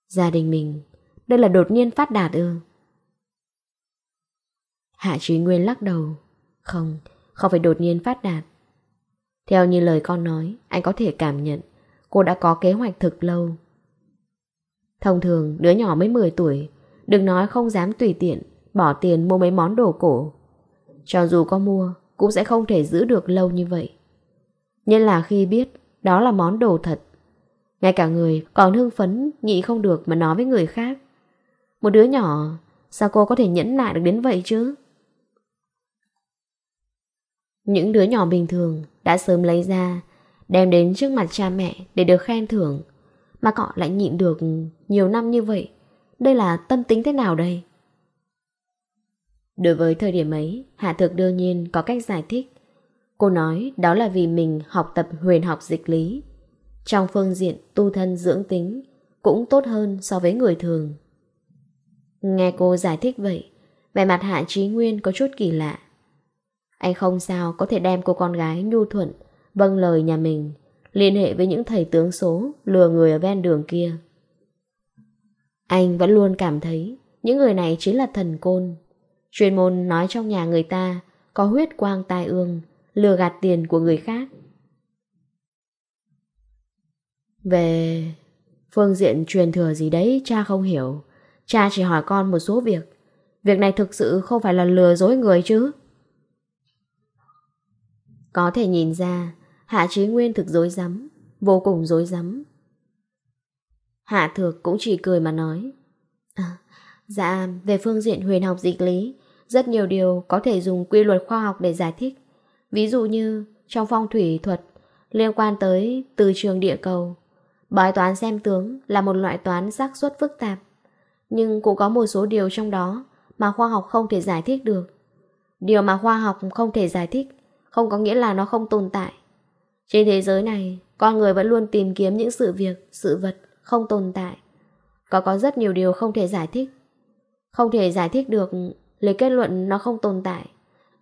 Gia đình mình, đây là đột nhiên phát đạt ư. Hạ Trí Nguyên lắc đầu. Không, không phải đột nhiên phát đạt. Theo như lời con nói, anh có thể cảm nhận cô đã có kế hoạch thực lâu. Thông thường, đứa nhỏ mới 10 tuổi, đừng nói không dám tùy tiện, bỏ tiền mua mấy món đồ cổ. Cho dù có mua, cũng sẽ không thể giữ được lâu như vậy. Nhưng là khi biết đó là món đồ thật. Ngay cả người còn hưng phấn, nhị không được mà nói với người khác. Một đứa nhỏ, sao cô có thể nhẫn nại được đến vậy chứ? Những đứa nhỏ bình thường đã sớm lấy ra, đem đến trước mặt cha mẹ để được khen thưởng. Mà cọ lại nhịn được nhiều năm như vậy. Đây là tâm tính thế nào đây? Đối với thời điểm ấy, Hạ Thược đương nhiên có cách giải thích. Cô nói đó là vì mình học tập huyền học dịch lý. Trong phương diện tu thân dưỡng tính cũng tốt hơn so với người thường. Nghe cô giải thích vậy, vẻ mặt Hạ Trí Nguyên có chút kỳ lạ. Anh không sao có thể đem cô con gái nhu thuận, vâng lời nhà mình, liên hệ với những thầy tướng số lừa người ở ven đường kia. Anh vẫn luôn cảm thấy những người này chính là thần côn. Chuyên môn nói trong nhà người ta có huyết quang tai ương, lừa gạt tiền của người khác. Về phương diện truyền thừa gì đấy cha không hiểu. Cha chỉ hỏi con một số việc. Việc này thực sự không phải là lừa dối người chứ. Có thể nhìn ra, Hạ Trí Nguyên thực dối rắm vô cùng dối rắm Hạ Thược cũng chỉ cười mà nói. À, dạ, về phương diện huyền học dịch lý, rất nhiều điều có thể dùng quy luật khoa học để giải thích. Ví dụ như trong phong thủy thuật liên quan tới từ trường địa cầu. bài toán xem tướng là một loại toán xác suất phức tạp, nhưng cũng có một số điều trong đó mà khoa học không thể giải thích được. Điều mà khoa học không thể giải thích không có nghĩa là nó không tồn tại. Trên thế giới này, con người vẫn luôn tìm kiếm những sự việc, sự vật không tồn tại. Có có rất nhiều điều không thể giải thích. Không thể giải thích được lấy kết luận nó không tồn tại.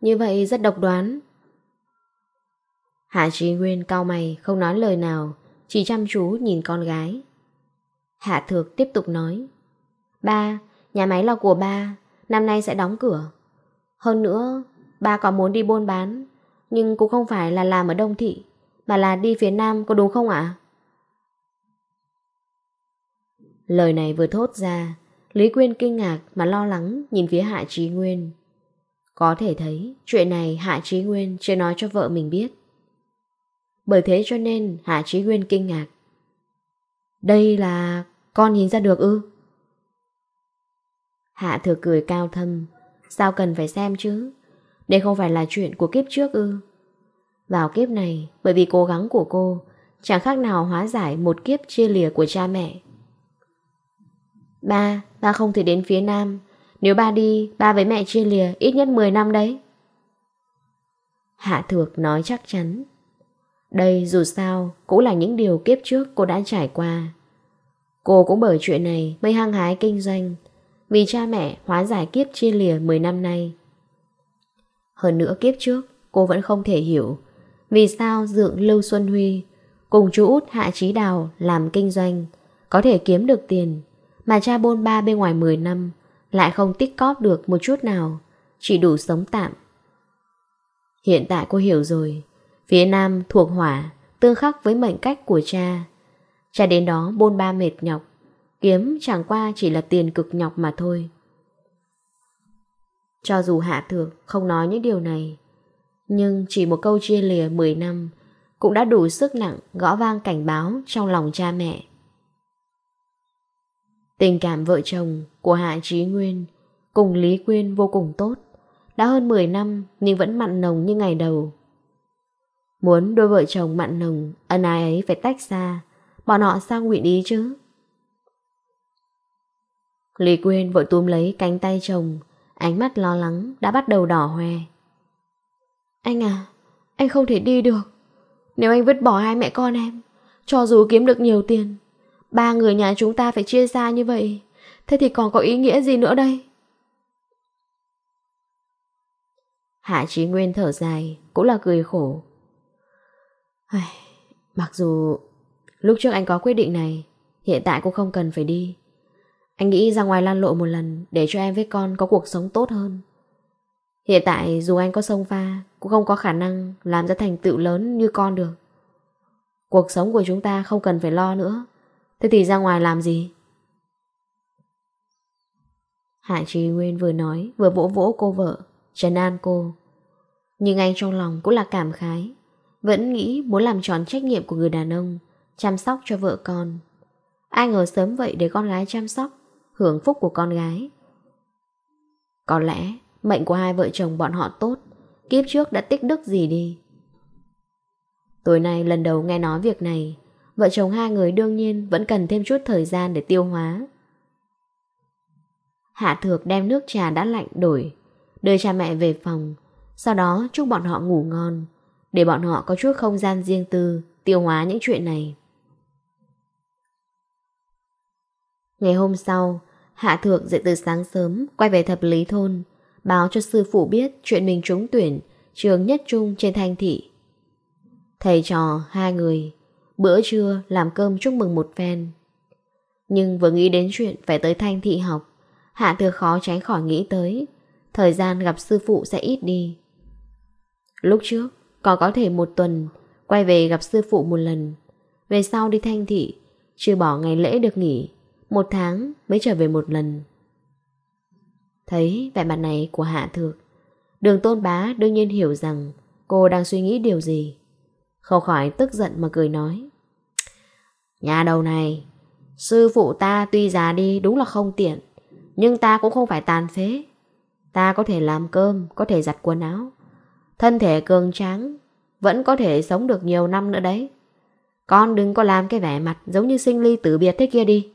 Như vậy rất độc đoán. Hạ Trí Nguyên cao mày, không nói lời nào, chỉ chăm chú nhìn con gái. Hạ Thược tiếp tục nói. Ba, nhà máy là của ba, năm nay sẽ đóng cửa. Hơn nữa, ba có muốn đi buôn bán nhưng cũng không phải là làm ở Đông Thị, Mà là đi phía Nam, có đúng không ạ? Lời này vừa thốt ra, Lý Quyên kinh ngạc mà lo lắng nhìn phía Hạ Trí Nguyên. Có thể thấy, chuyện này Hạ Trí Nguyên chưa nói cho vợ mình biết. Bởi thế cho nên Hạ Trí Nguyên kinh ngạc. Đây là con nhìn ra được ư? Hạ thừa cười cao thâm. Sao cần phải xem chứ? Đây không phải là chuyện của kiếp trước ư? Vào kiếp này Bởi vì cố gắng của cô Chẳng khác nào hóa giải một kiếp chia lìa của cha mẹ. Ba, ba không thể đến phía Nam. Nếu ba đi, ba với mẹ chia lìa ít nhất 10 năm đấy. Hạ Thược nói chắc chắn. Đây dù sao cũng là những điều kiếp trước cô đã trải qua. Cô cũng bởi chuyện này mới hăng hái kinh doanh Vì cha mẹ hóa giải kiếp chia lìa 10 năm nay. Hơn nữa kiếp trước, cô vẫn không thể hiểu vì sao Dượng Lưu Xuân Huy cùng chú út Hạ Trí Đào làm kinh doanh, có thể kiếm được tiền, mà cha bôn ba bên ngoài 10 năm lại không tích cóp được một chút nào, chỉ đủ sống tạm. Hiện tại cô hiểu rồi, phía nam thuộc hỏa, tương khắc với mệnh cách của cha. Cha đến đó bôn ba mệt nhọc, kiếm chẳng qua chỉ là tiền cực nhọc mà thôi. Cho dù Hạ Thược không nói những điều này, nhưng chỉ một câu chia lìa 10 năm cũng đã đủ sức nặng gõ vang cảnh báo trong lòng cha mẹ. Tình cảm vợ chồng của Hạ Trí Nguyên cùng Lý Quyên vô cùng tốt, đã hơn 10 năm nhưng vẫn mặn nồng như ngày đầu. Muốn đôi vợ chồng mặn nồng, ân ai ấy phải tách xa, bọn họ sang nguyện ý chứ? Lý Quyên vội túm lấy cánh tay chồng, Ánh mắt lo lắng đã bắt đầu đỏ hoe. Anh à Anh không thể đi được. Nếu anh vứt bỏ hai mẹ con em, Cho dù kiếm được nhiều tiền, Ba người nhà chúng ta phải chia ra như vậy, Thế thì còn có ý nghĩa gì nữa đây? Hạ Chí Nguyên thở dài, Cũng là cười khổ. Mặc dù Lúc trước anh có quyết định này, Hiện tại cũng không cần phải đi. Anh nghĩ ra ngoài lan lộ một lần để cho em với con có cuộc sống tốt hơn. Hiện tại dù anh có sông pha cũng không có khả năng làm ra thành tựu lớn như con được. Cuộc sống của chúng ta không cần phải lo nữa. Thế thì ra ngoài làm gì? Hạ Trì Nguyên vừa nói vừa vỗ vỗ cô vợ, trấn an cô. Nhưng anh trong lòng cũng là cảm khái, vẫn nghĩ muốn làm tròn trách nhiệm của người đàn ông, chăm sóc cho vợ con. Ai ngờ sớm vậy để con gái chăm sóc hưởng phúc của con gái. Có lẽ mệnh của hai vợ chồng bọn họ tốt, kiếp trước đã tích đức gì đi. Tối nay lần đầu nghe nói việc này, vợ chồng hai người đương nhiên vẫn cần thêm chút thời gian để tiêu hóa. Hạ Thược đem nước trà đã lạnh đổi, đưa cha mẹ về phòng, sau đó chúc bọn họ ngủ ngon, để bọn họ có chút không gian riêng tư, tiêu hóa những chuyện này. Ngày hôm sau, Hạ Thượng dậy từ sáng sớm, quay về thập lý thôn, báo cho sư phụ biết chuyện mình trúng tuyển, trường nhất trung trên thanh thị. Thầy trò, hai người, bữa trưa làm cơm chúc mừng một phen. Nhưng vừa nghĩ đến chuyện phải tới thanh thị học, Hạ Thượng khó tránh khỏi nghĩ tới, thời gian gặp sư phụ sẽ ít đi. Lúc trước, còn có thể một tuần, quay về gặp sư phụ một lần, về sau đi thanh thị, trừ bỏ ngày lễ được nghỉ, một tháng mới trở về một lần. Thấy vẻ mặt này của Hạ Thược, Đường tôn bá đương nhiên hiểu rằng Cô đang suy nghĩ điều gì. Không khỏi tức giận mà cười nói, Nhà đầu này, Sư phụ ta tuy già đi đúng là không tiện, Nhưng ta cũng không phải tàn phế. Ta có thể làm cơm, Có thể giặt quần áo. Thân thể cường tráng, Vẫn có thể sống được nhiều năm nữa đấy. Con đừng có làm cái vẻ mặt giống như sinh ly tử biệt thế kia đi.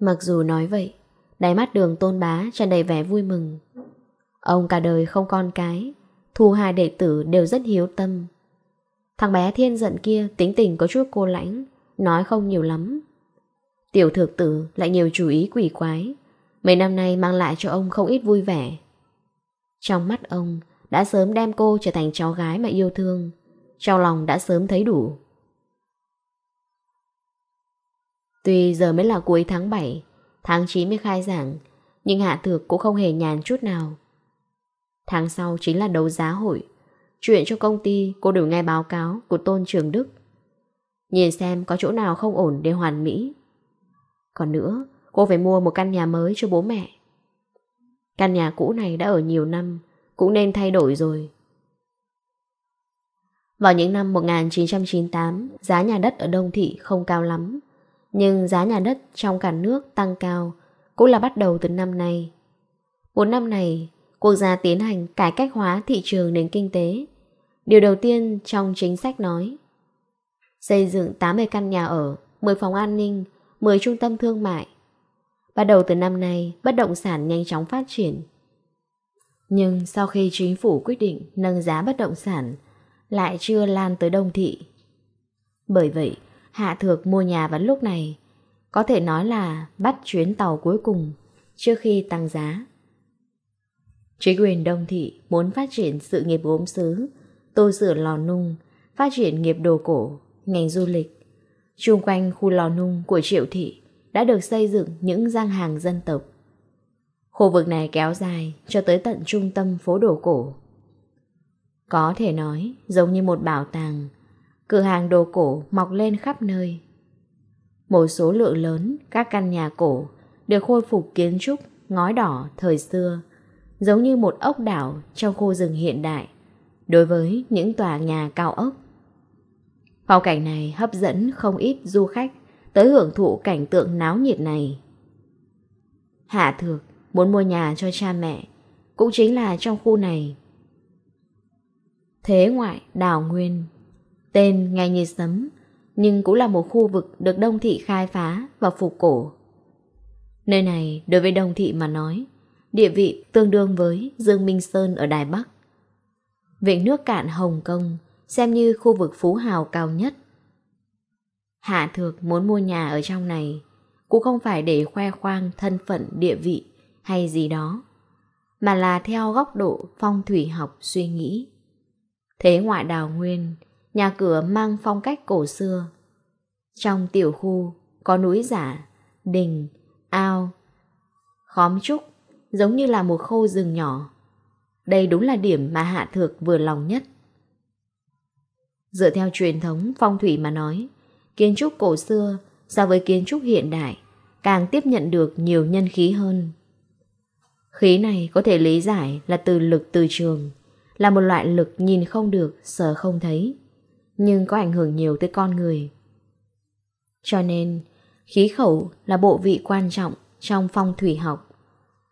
Mặc dù nói vậy, đáy mắt đường tôn bá tràn đầy vẻ vui mừng. Ông cả đời không con cái, thu hai đệ tử đều rất hiếu tâm. Thằng bé thiên giận kia tính tình có chút cô lãnh, nói không nhiều lắm. Tiểu thực tử lại nhiều chú ý quỷ quái, mấy năm nay mang lại cho ông không ít vui vẻ. Trong mắt ông, đã sớm đem cô trở thành cháu gái mà yêu thương, trong lòng đã sớm thấy đủ. Tuy giờ mới là cuối tháng 7, tháng 9 mới khai giảng, nhưng Hạ Thược cũng không hề nhàn chút nào. Tháng sau chính là đấu giá hội. Chuyện cho công ty cô đều nghe báo cáo của Tôn Trường Đức. Nhìn xem có chỗ nào không ổn để hoàn mỹ. Còn nữa, cô phải mua một căn nhà mới cho bố mẹ. Căn nhà cũ này đã ở nhiều năm, cũng nên thay đổi rồi. Vào những năm 1998, giá nhà đất ở Đông Thị không cao lắm nhưng giá nhà đất trong cả nước tăng cao cũng là bắt đầu từ năm nay. Bốn năm này, quốc gia tiến hành cải cách hóa thị trường nền kinh tế. Điều đầu tiên trong chính sách nói xây dựng 80 căn nhà ở, 10 phòng an ninh, 10 trung tâm thương mại. Bắt đầu từ năm nay, bất động sản nhanh chóng phát triển. Nhưng sau khi chính phủ quyết định nâng giá bất động sản, lại chưa lan tới đông thị. Bởi vậy, Hạ Thược mua nhà vào lúc này, có thể nói là bắt chuyến tàu cuối cùng trước khi tăng giá. Chính quyền Đông Thị muốn phát triển sự nghiệp gốm xứ, tô sửa lò nung, phát triển nghiệp đồ cổ, ngành du lịch. Trung quanh khu lò nung của Triệu Thị đã được xây dựng những gian hàng dân tộc. Khu vực này kéo dài cho tới tận trung tâm phố đồ cổ. Có thể nói, giống như một bảo tàng, cửa hàng đồ cổ mọc lên khắp nơi. Một số lượng lớn các căn nhà cổ được khôi phục kiến trúc ngói đỏ thời xưa, giống như một ốc đảo trong khu rừng hiện đại, đối với những tòa nhà cao ốc. Phong cảnh này hấp dẫn không ít du khách tới hưởng thụ cảnh tượng náo nhiệt này. Hạ Thược muốn mua nhà cho cha mẹ, cũng chính là trong khu này. Thế ngoại đào nguyên Tên nghe như sấm, nhưng cũng là một khu vực được Đông Thị khai phá và phục cổ. Nơi này, đối với Đông Thị mà nói, địa vị tương đương với Dương Minh Sơn ở Đài Bắc. Vịnh nước cạn Hồng Kông xem như khu vực phú hào cao nhất. Hạ Thược muốn mua nhà ở trong này cũng không phải để khoe khoang thân phận địa vị hay gì đó, mà là theo góc độ phong thủy học suy nghĩ. Thế ngoại đào nguyên nhà cửa mang phong cách cổ xưa. Trong tiểu khu có núi giả, đình, ao, khóm trúc, giống như là một khu rừng nhỏ. Đây đúng là điểm mà Hạ Thược vừa lòng nhất. Dựa theo truyền thống phong thủy mà nói, kiến trúc cổ xưa so với kiến trúc hiện đại càng tiếp nhận được nhiều nhân khí hơn. Khí này có thể lý giải là từ lực từ trường, là một loại lực nhìn không được, sờ không thấy nhưng có ảnh hưởng nhiều tới con người. Cho nên, khí khẩu là bộ vị quan trọng trong phong thủy học.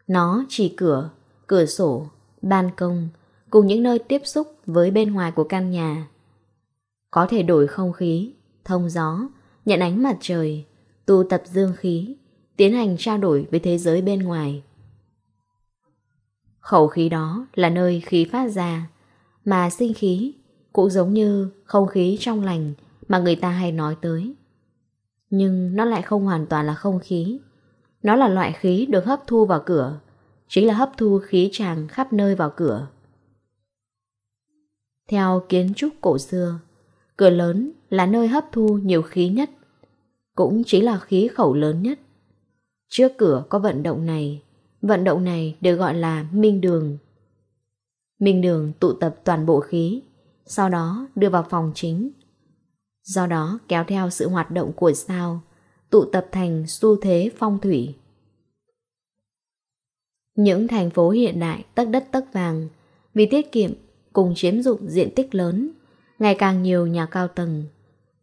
Nó chỉ cửa, cửa sổ, ban công cùng những nơi tiếp xúc với bên ngoài của căn nhà. Có thể đổi không khí, thông gió, nhận ánh mặt trời, tu tập dương khí, tiến hành trao đổi với thế giới bên ngoài. Khẩu khí đó là nơi khí phát ra, mà sinh khí cũng giống như không khí trong lành mà người ta hay nói tới. Nhưng nó lại không hoàn toàn là không khí. Nó là loại khí được hấp thu vào cửa, chính là hấp thu khí tràng khắp nơi vào cửa. Theo kiến trúc cổ xưa, cửa lớn là nơi hấp thu nhiều khí nhất, cũng chính là khí khẩu lớn nhất. Trước cửa có vận động này, vận động này được gọi là minh đường. Minh đường tụ tập toàn bộ khí, sau đó đưa vào phòng chính. Do đó kéo theo sự hoạt động của sao, tụ tập thành xu thế phong thủy. Những thành phố hiện đại tất đất tất vàng, vì tiết kiệm cùng chiếm dụng diện tích lớn, ngày càng nhiều nhà cao tầng.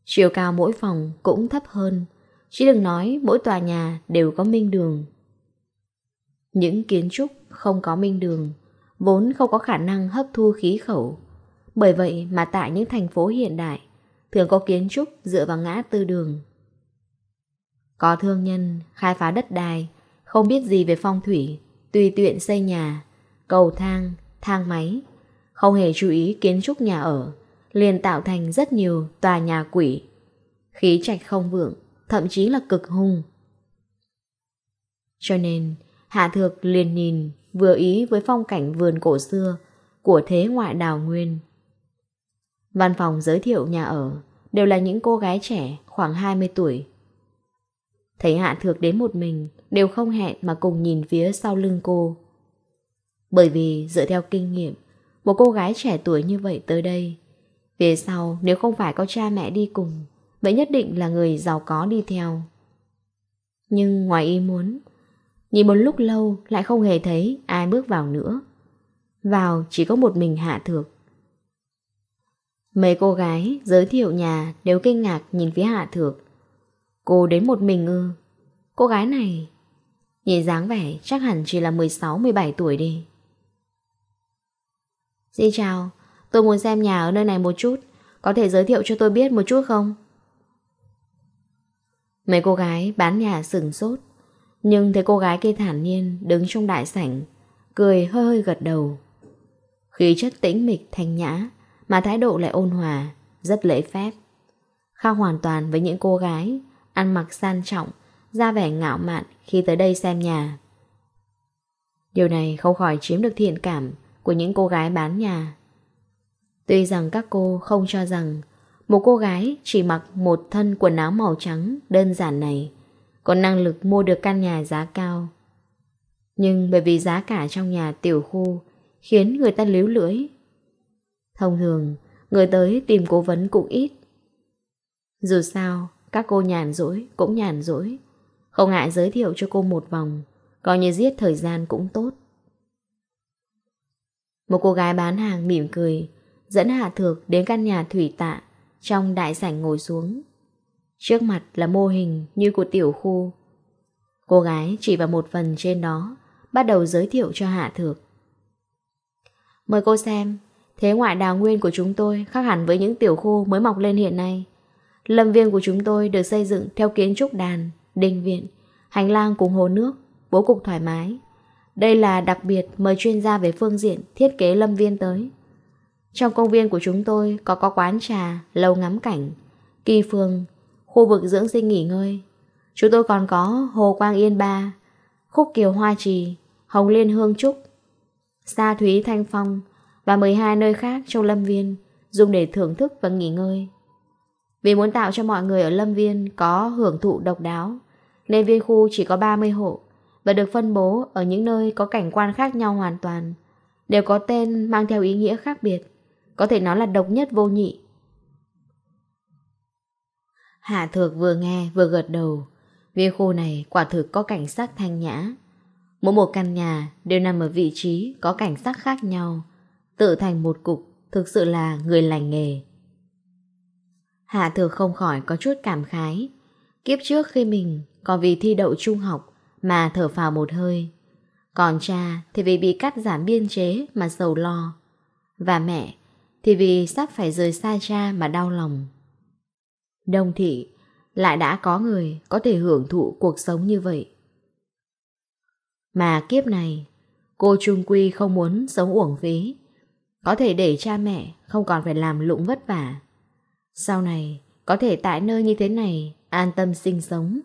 Chiều cao mỗi phòng cũng thấp hơn, Chỉ đừng nói mỗi tòa nhà đều có minh đường. Những kiến trúc không có minh đường, vốn không có khả năng hấp thu khí khẩu bởi vậy mà tại những thành phố hiện đại, thường có kiến trúc dựa vào ngã tư đường. Có thương nhân khai phá đất đai, không biết gì về phong thủy, tùy tiện xây nhà, cầu thang, thang máy, không hề chú ý kiến trúc nhà ở, liền tạo thành rất nhiều tòa nhà quỷ. Khí trạch không vượng, thậm chí là cực hung. Cho nên, Hạ Thược liền nhìn vừa ý với phong cảnh vườn cổ xưa của thế ngoại đào nguyên Văn phòng giới thiệu nhà ở đều là những cô gái trẻ khoảng 20 tuổi. Thấy Hạ Thược đến một mình đều không hẹn mà cùng nhìn phía sau lưng cô. Bởi vì dựa theo kinh nghiệm, một cô gái trẻ tuổi như vậy tới đây, về sau nếu không phải có cha mẹ đi cùng, vậy nhất định là người giàu có đi theo. Nhưng ngoài ý muốn, nhìn một lúc lâu lại không hề thấy ai bước vào nữa. Vào chỉ có một mình Hạ Thược. Mấy cô gái giới thiệu nhà đều kinh ngạc nhìn phía Hạ Thược. Cô đến một mình ư. Cô gái này... Nhìn dáng vẻ chắc hẳn chỉ là 16-17 tuổi đi. Xin chào, tôi muốn xem nhà ở nơi này một chút. Có thể giới thiệu cho tôi biết một chút không? Mấy cô gái bán nhà sừng sốt. Nhưng thấy cô gái kia thản nhiên đứng trong đại sảnh, cười hơi hơi gật đầu. Khí chất tĩnh mịch thanh nhã, mà thái độ lại ôn hòa, rất lễ phép. Khác hoàn toàn với những cô gái, ăn mặc sang trọng, ra vẻ ngạo mạn khi tới đây xem nhà. Điều này không khỏi chiếm được thiện cảm của những cô gái bán nhà. Tuy rằng các cô không cho rằng một cô gái chỉ mặc một thân quần áo màu trắng đơn giản này có năng lực mua được căn nhà giá cao. Nhưng bởi vì giá cả trong nhà tiểu khu khiến người ta líu lưỡi Thông thường, người tới tìm cố vấn cũng ít. Dù sao, các cô nhàn rỗi cũng nhàn rỗi. Không ngại giới thiệu cho cô một vòng, coi như giết thời gian cũng tốt. Một cô gái bán hàng mỉm cười, dẫn Hạ Thược đến căn nhà thủy tạ, trong đại sảnh ngồi xuống. Trước mặt là mô hình như của tiểu khu. Cô gái chỉ vào một phần trên đó, bắt đầu giới thiệu cho Hạ Thược. Mời cô xem, Thế ngoại đào nguyên của chúng tôi khác hẳn với những tiểu khu mới mọc lên hiện nay. Lâm viên của chúng tôi được xây dựng theo kiến trúc đàn, đình viện, hành lang cùng hồ nước, bố cục thoải mái. Đây là đặc biệt mời chuyên gia về phương diện thiết kế lâm viên tới. Trong công viên của chúng tôi có có quán trà, lầu ngắm cảnh, kỳ phương khu vực dưỡng sinh nghỉ ngơi. Chúng tôi còn có Hồ Quang Yên Ba, Khúc Kiều Hoa Trì, Hồng Liên Hương Trúc, Sa Thúy Thanh Phong, và 12 nơi khác trong lâm viên dùng để thưởng thức và nghỉ ngơi. Vì muốn tạo cho mọi người ở lâm viên có hưởng thụ độc đáo, nên viên khu chỉ có 30 hộ và được phân bố ở những nơi có cảnh quan khác nhau hoàn toàn, đều có tên mang theo ý nghĩa khác biệt, có thể nói là độc nhất vô nhị. Hạ Thược vừa nghe vừa gật đầu, viên khu này quả thực có cảnh sắc thanh nhã. Mỗi một căn nhà đều nằm ở vị trí có cảnh sắc khác nhau, tự thành một cục, thực sự là người lành nghề. Hạ thừa không khỏi có chút cảm khái. Kiếp trước khi mình còn vì thi đậu trung học mà thở phào một hơi. Còn cha thì vì bị cắt giảm biên chế mà sầu lo. Và mẹ thì vì sắp phải rời xa cha mà đau lòng. Đông thị lại đã có người có thể hưởng thụ cuộc sống như vậy. Mà kiếp này, cô Trung Quy không muốn sống uổng phí. Có thể để cha mẹ không còn phải làm lụng vất vả. Sau này, có thể tại nơi như thế này, an tâm sinh sống.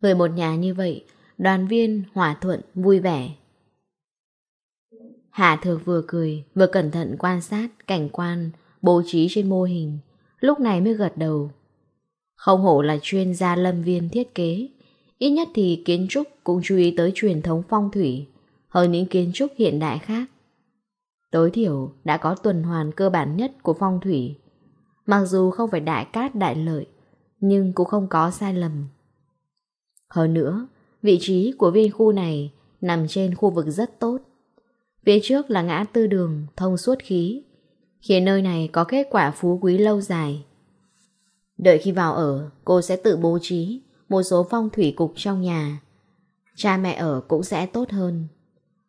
với một nhà như vậy, đoàn viên, hòa thuận, vui vẻ. Hạ thược vừa cười, vừa cẩn thận quan sát, cảnh quan, bố trí trên mô hình, lúc này mới gật đầu. Không hổ là chuyên gia lâm viên thiết kế, ít nhất thì kiến trúc cũng chú ý tới truyền thống phong thủy, hơn những kiến trúc hiện đại khác. Tối thiểu đã có tuần hoàn cơ bản nhất của phong thủy. Mặc dù không phải đại cát đại lợi, nhưng cũng không có sai lầm. Hơn nữa, vị trí của viên khu này nằm trên khu vực rất tốt. Phía trước là ngã tư đường thông suốt khí, khiến nơi này có kết quả phú quý lâu dài. Đợi khi vào ở, cô sẽ tự bố trí một số phong thủy cục trong nhà. Cha mẹ ở cũng sẽ tốt hơn.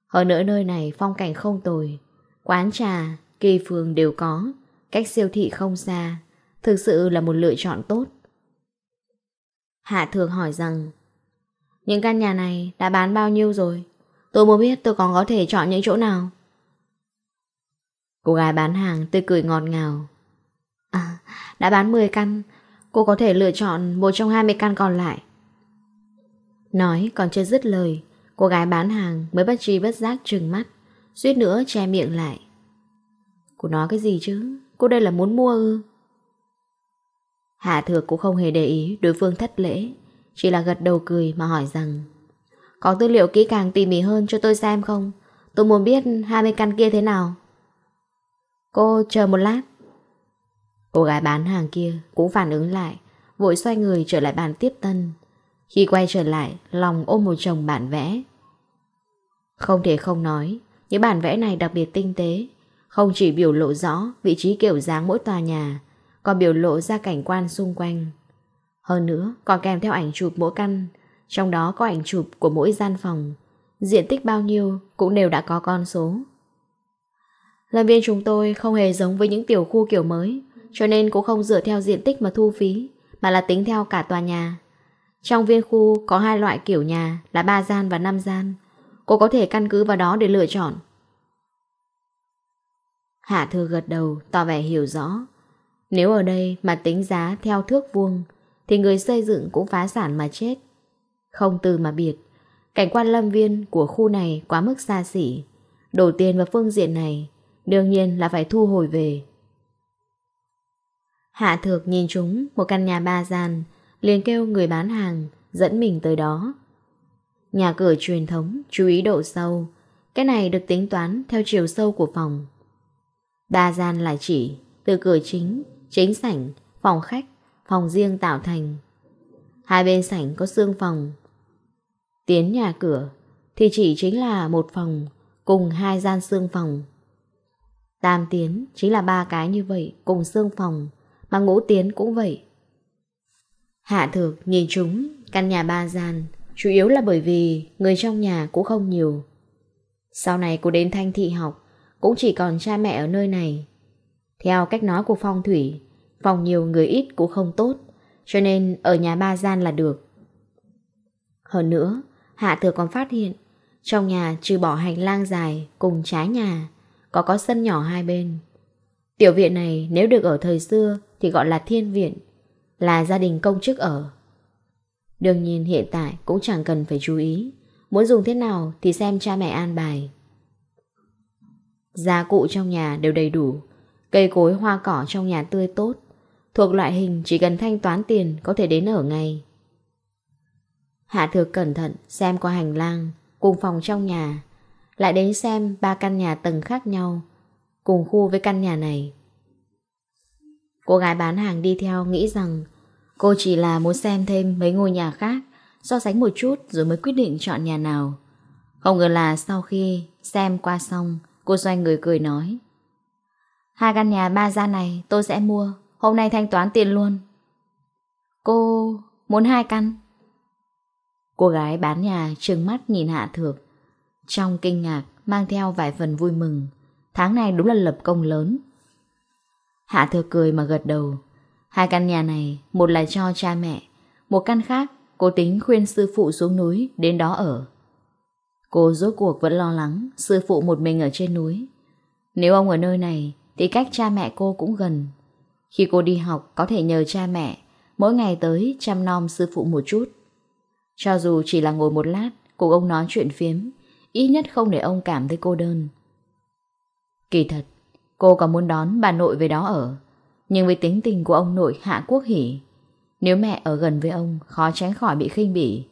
Hơn nữa nơi này phong cảnh không tồi, Quán trà, kỳ phường đều có, cách siêu thị không xa, thực sự là một lựa chọn tốt. Hạ thường hỏi rằng, những căn nhà này đã bán bao nhiêu rồi? Tôi muốn biết tôi còn có thể chọn những chỗ nào. Cô gái bán hàng tươi cười ngọt ngào. À, đã bán 10 căn, cô có thể lựa chọn một trong 20 căn còn lại. Nói còn chưa dứt lời, cô gái bán hàng mới bất trí bất giác trừng mắt suýt nữa che miệng lại. Cô nói cái gì chứ? Cô đây là muốn mua ư? Hạ thược cũng không hề để ý đối phương thất lễ, chỉ là gật đầu cười mà hỏi rằng Có tư liệu kỹ càng tỉ mỉ hơn cho tôi xem không? Tôi muốn biết 20 căn kia thế nào. Cô chờ một lát. Cô gái bán hàng kia cũng phản ứng lại, vội xoay người trở lại bàn tiếp tân. Khi quay trở lại, lòng ôm một chồng bản vẽ. Không thể không nói, những bản vẽ này đặc biệt tinh tế, không chỉ biểu lộ rõ vị trí kiểu dáng mỗi tòa nhà, còn biểu lộ ra cảnh quan xung quanh. Hơn nữa, còn kèm theo ảnh chụp mỗi căn, trong đó có ảnh chụp của mỗi gian phòng. Diện tích bao nhiêu cũng đều đã có con số. Làm viên chúng tôi không hề giống với những tiểu khu kiểu mới, cho nên cũng không dựa theo diện tích mà thu phí, mà là tính theo cả tòa nhà. Trong viên khu có hai loại kiểu nhà là 3 gian và 5 gian. Cô có thể căn cứ vào đó để lựa chọn. Hạ thư gật đầu, Tỏ vẻ hiểu rõ. Nếu ở đây mà tính giá theo thước vuông, Thì người xây dựng cũng phá sản mà chết. Không từ mà biệt, Cảnh quan lâm viên của khu này Quá mức xa xỉ. Đổ tiền vào phương diện này, Đương nhiên là phải thu hồi về. Hạ thược nhìn chúng một căn nhà ba gian, liền kêu người bán hàng, dẫn mình tới đó. Nhà cửa truyền thống, chú ý độ sâu. Cái này được tính toán theo chiều sâu của phòng. Đa gian là chỉ từ cửa chính, chính sảnh, phòng khách, phòng riêng tạo thành. Hai bên sảnh có xương phòng. Tiến nhà cửa thì chỉ chính là một phòng cùng hai gian xương phòng. Tam tiến chính là ba cái như vậy cùng xương phòng, mà ngũ tiến cũng vậy. Hạ thược nhìn chúng, căn nhà ba gian, chủ yếu là bởi vì người trong nhà cũng không nhiều. Sau này cô đến thanh thị học, cũng chỉ còn cha mẹ ở nơi này. Theo cách nói của phong thủy, phòng nhiều người ít cũng không tốt, cho nên ở nhà ba gian là được. Hơn nữa, Hạ Thừa còn phát hiện, trong nhà trừ bỏ hành lang dài cùng trái nhà, có có sân nhỏ hai bên. Tiểu viện này nếu được ở thời xưa thì gọi là thiên viện, là gia đình công chức ở. Đương nhiên hiện tại cũng chẳng cần phải chú ý. Muốn dùng thế nào thì xem cha mẹ an bài. Gia cụ trong nhà đều đầy đủ. Cây cối hoa cỏ trong nhà tươi tốt. Thuộc loại hình chỉ cần thanh toán tiền có thể đến ở ngay. Hạ thược cẩn thận xem qua hành lang, cùng phòng trong nhà. Lại đến xem ba căn nhà tầng khác nhau, cùng khu với căn nhà này. Cô gái bán hàng đi theo nghĩ rằng Cô chỉ là muốn xem thêm mấy ngôi nhà khác, so sánh một chút rồi mới quyết định chọn nhà nào. Không ngờ là sau khi xem qua xong, cô xoay người cười nói. Hai căn nhà ba gian này tôi sẽ mua, hôm nay thanh toán tiền luôn. Cô muốn hai căn. Cô gái bán nhà trừng mắt nhìn Hạ Thược. Trong kinh ngạc mang theo vài phần vui mừng. Tháng này đúng là lập công lớn. Hạ Thược cười mà gật đầu. Hai căn nhà này, một là cho cha mẹ, một căn khác cô tính khuyên sư phụ xuống núi đến đó ở. Cô rốt cuộc vẫn lo lắng sư phụ một mình ở trên núi. Nếu ông ở nơi này thì cách cha mẹ cô cũng gần. Khi cô đi học có thể nhờ cha mẹ mỗi ngày tới chăm nom sư phụ một chút. Cho dù chỉ là ngồi một lát cùng ông nói chuyện phiếm, ít nhất không để ông cảm thấy cô đơn. Kỳ thật, cô còn muốn đón bà nội về đó ở. Nhưng với tính tình của ông nội Hạ Quốc Hỷ, nếu mẹ ở gần với ông khó tránh khỏi bị khinh bỉ.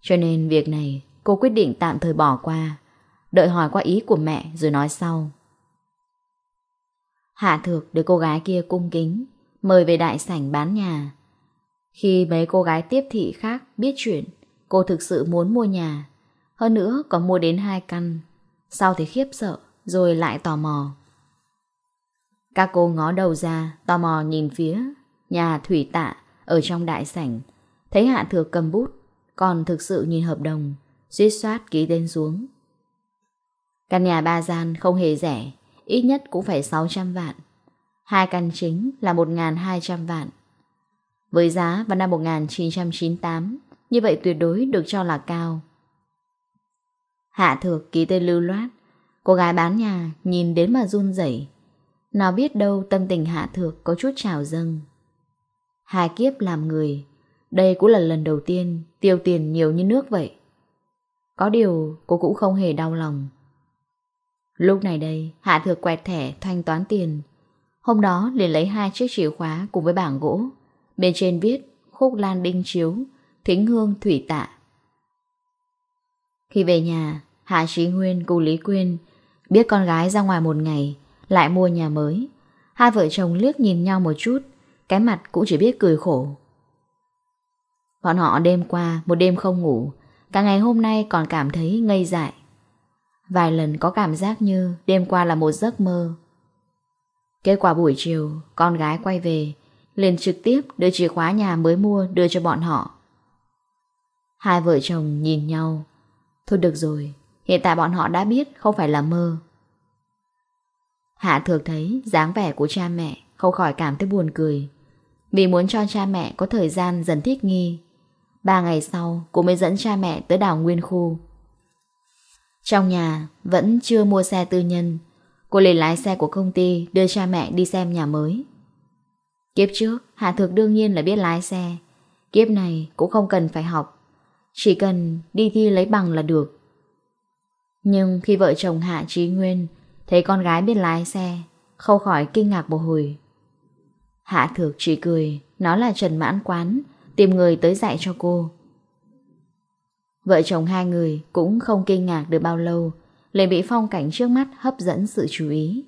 Cho nên việc này cô quyết định tạm thời bỏ qua, đợi hỏi qua ý của mẹ rồi nói sau. Hạ Thược được cô gái kia cung kính, mời về đại sảnh bán nhà. Khi mấy cô gái tiếp thị khác biết chuyện, cô thực sự muốn mua nhà. Hơn nữa còn mua đến hai căn. Sau thì khiếp sợ, rồi lại tò mò. Các cô ngó đầu ra, tò mò nhìn phía nhà thủy tạ ở trong đại sảnh, thấy Hạ Thừa cầm bút, còn thực sự nhìn hợp đồng, suýt soát ký tên xuống. Căn nhà ba gian không hề rẻ, ít nhất cũng phải 600 vạn. Hai căn chính là 1.200 vạn. Với giá vào năm 1998, như vậy tuyệt đối được cho là cao. Hạ Thược ký tên lưu loát, cô gái bán nhà nhìn đến mà run rẩy nào biết đâu tâm tình Hạ Thược có chút trào dâng. hai kiếp làm người, đây cũng là lần đầu tiên tiêu tiền nhiều như nước vậy. Có điều cô cũng không hề đau lòng. Lúc này đây, Hạ Thược quẹt thẻ thanh toán tiền. Hôm đó liền lấy hai chiếc chìa khóa cùng với bảng gỗ. Bên trên viết khúc lan đinh chiếu, thính hương thủy tạ. Khi về nhà, Hạ Trí Nguyên cùng Lý Quyên biết con gái ra ngoài một ngày lại mua nhà mới. Hai vợ chồng liếc nhìn nhau một chút, cái mặt cũng chỉ biết cười khổ. Bọn họ đêm qua, một đêm không ngủ, cả ngày hôm nay còn cảm thấy ngây dại. Vài lần có cảm giác như đêm qua là một giấc mơ. Kết quả buổi chiều, con gái quay về, liền trực tiếp đưa chìa khóa nhà mới mua đưa cho bọn họ. Hai vợ chồng nhìn nhau. Thôi được rồi, hiện tại bọn họ đã biết không phải là mơ. Hạ Thược thấy dáng vẻ của cha mẹ không khỏi cảm thấy buồn cười. Vì muốn cho cha mẹ có thời gian dần thích nghi. Ba ngày sau, cô mới dẫn cha mẹ tới đảo Nguyên Khu. Trong nhà, vẫn chưa mua xe tư nhân. Cô liền lái xe của công ty đưa cha mẹ đi xem nhà mới. Kiếp trước, Hạ Thược đương nhiên là biết lái xe. Kiếp này cũng không cần phải học. Chỉ cần đi thi lấy bằng là được. Nhưng khi vợ chồng Hạ Trí Nguyên Thấy con gái bên lái xe, khâu khỏi kinh ngạc bồ hồi. Hạ thược chỉ cười, nó là Trần Mãn Quán, tìm người tới dạy cho cô. Vợ chồng hai người cũng không kinh ngạc được bao lâu, liền bị phong cảnh trước mắt hấp dẫn sự chú ý.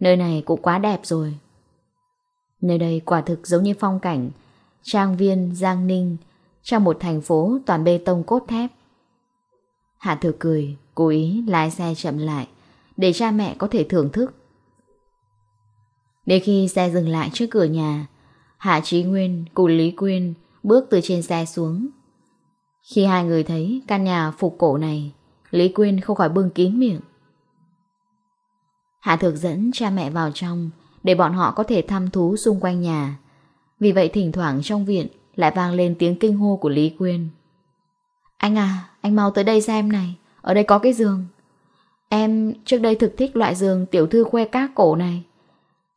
Nơi này cũng quá đẹp rồi. Nơi đây quả thực giống như phong cảnh, trang viên Giang Ninh, trong một thành phố toàn bê tông cốt thép. Hạ thừa cười, cố ý lái xe chậm lại, để cha mẹ có thể thưởng thức. Đến khi xe dừng lại trước cửa nhà, Hạ Trí Nguyên cùng Lý Quyên bước từ trên xe xuống. Khi hai người thấy căn nhà phục cổ này, Lý Quyên không khỏi bưng kín miệng. Hạ Thược dẫn cha mẹ vào trong để bọn họ có thể thăm thú xung quanh nhà. Vì vậy thỉnh thoảng trong viện lại vang lên tiếng kinh hô của Lý Quyên. Anh à, anh mau tới đây xem này, ở đây có cái giường, Em trước đây thực thích loại giường tiểu thư khoe cá cổ này.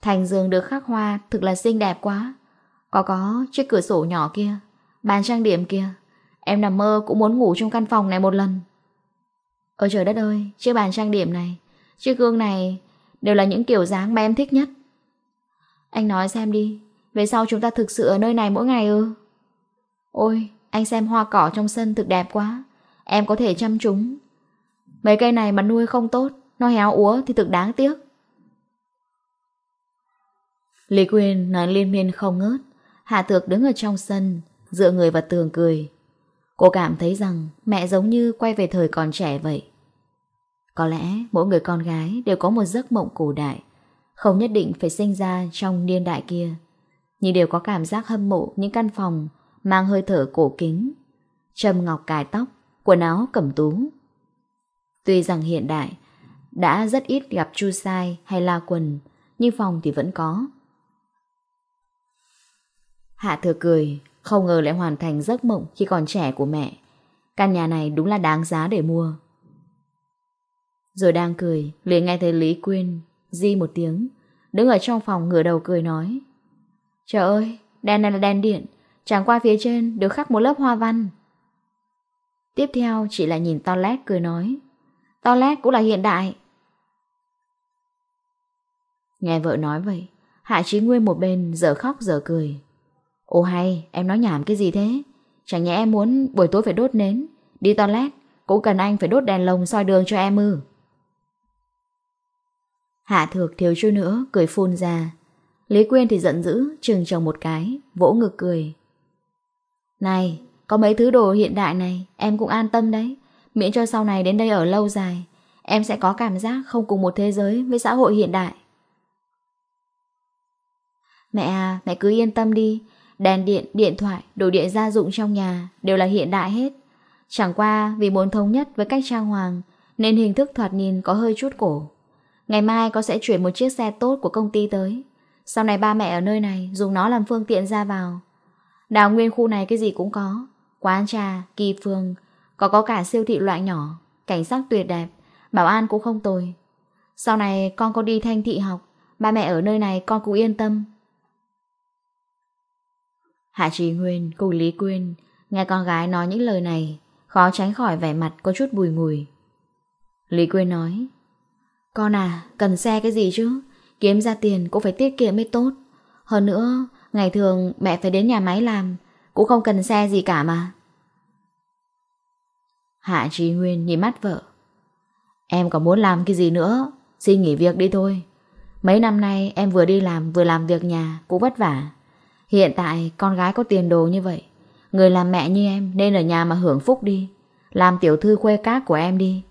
Thành giường được khắc hoa thực là xinh đẹp quá. Có có chiếc cửa sổ nhỏ kia, bàn trang điểm kia. Em nằm mơ cũng muốn ngủ trong căn phòng này một lần. Ôi trời đất ơi, chiếc bàn trang điểm này, chiếc gương này đều là những kiểu dáng mà em thích nhất. Anh nói xem đi, về sau chúng ta thực sự ở nơi này mỗi ngày ư? Ôi, anh xem hoa cỏ trong sân thực đẹp quá, em có thể chăm chúng. Mấy cây này mà nuôi không tốt, Nó héo úa thì thực đáng tiếc. Lý Quyên nói liên miên không ngớt. Hạ Thược đứng ở trong sân, Dựa người vào tường cười. Cô cảm thấy rằng mẹ giống như quay về thời còn trẻ vậy. Có lẽ mỗi người con gái đều có một giấc mộng cổ đại, Không nhất định phải sinh ra trong niên đại kia. Nhưng đều có cảm giác hâm mộ những căn phòng Mang hơi thở cổ kính Trầm ngọc cài tóc, Quần áo cẩm tú. Tuy rằng hiện đại, đã rất ít gặp Chu Sai hay La Quần, nhưng phòng thì vẫn có. Hạ thừa cười, không ngờ lại hoàn thành giấc mộng khi còn trẻ của mẹ. Căn nhà này đúng là đáng giá để mua. Rồi đang cười, liền nghe thấy Lý Quyên di một tiếng, đứng ở trong phòng ngửa đầu cười nói. Trời ơi, đèn này là đèn điện, chẳng qua phía trên được khắc một lớp hoa văn. Tiếp theo chị lại nhìn toilet cười nói. Toilet cũng là hiện đại. Nghe vợ nói vậy, Hạ Chí Nguyên một bên giờ khóc giờ cười. Ô hay, em nói nhảm cái gì thế? Chẳng nhẽ em muốn buổi tối phải đốt nến, đi toilet, cũng cần anh phải đốt đèn lồng soi đường cho em ư. Hạ thược thiếu chút nữa, cười phun ra. Lý Quyên thì giận dữ, trừng chồng một cái, vỗ ngực cười. Này, có mấy thứ đồ hiện đại này, em cũng an tâm đấy. Miễn cho sau này đến đây ở lâu dài Em sẽ có cảm giác không cùng một thế giới Với xã hội hiện đại. Mẹ à mẹ cứ yên tâm đi. Đèn điện, điện thoại, đồ điện gia dụng trong nhà Đều là hiện đại hết. Chẳng qua vì muốn thống nhất với cách trang hoàng Nên hình thức thoạt nhìn có hơi chút cổ. Ngày mai có sẽ chuyển một chiếc xe tốt của công ty tới. Sau này ba mẹ ở nơi này Dùng nó làm phương tiện ra vào. Đào nguyên khu này cái gì cũng có. Quán trà, kỳ phường còn có cả siêu thị loại nhỏ Cảnh sát tuyệt đẹp Bảo an cũng không tồi. Sau này con có đi thanh thị học Ba mẹ ở nơi này con cũng yên tâm. Hạ Trí Nguyên cùng Lý Quyên Nghe con gái nói những lời này Khó tránh khỏi vẻ mặt có chút bùi ngùi. Lý Quyên nói Con à, cần xe cái gì chứ? Kiếm ra tiền cũng phải tiết kiệm mới tốt. Hơn nữa, ngày thường mẹ phải đến nhà máy làm Cũng không cần xe gì cả mà. Hạ Trí Nguyên nhìn mắt vợ. Em còn muốn làm cái gì nữa, xin nghỉ việc đi thôi. Mấy năm nay em vừa đi làm vừa làm việc nhà, cũng vất vả. Hiện tại con gái có tiền đồ như vậy. Người làm mẹ như em nên ở nhà mà hưởng phúc đi. Làm tiểu thư khuê cát của em đi.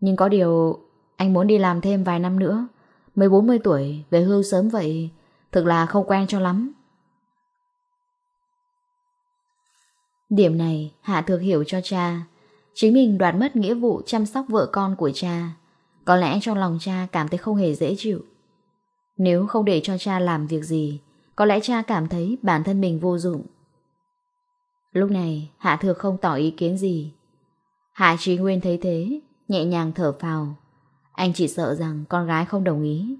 Nhưng có điều anh muốn đi làm thêm vài năm nữa. Mới 40 tuổi về hưu sớm vậy thực là không quen cho lắm. Điểm này Hạ Thược hiểu cho cha Chính mình đoạt mất nghĩa vụ chăm sóc vợ con của cha. Có lẽ trong lòng cha cảm thấy không hề dễ chịu. Nếu không để cho cha làm việc gì Có lẽ cha cảm thấy bản thân mình vô dụng. Lúc này Hạ Thược không tỏ ý kiến gì. Hạ Trí Nguyên thấy thế Nhẹ nhàng thở phào. Anh chỉ sợ rằng con gái không đồng ý.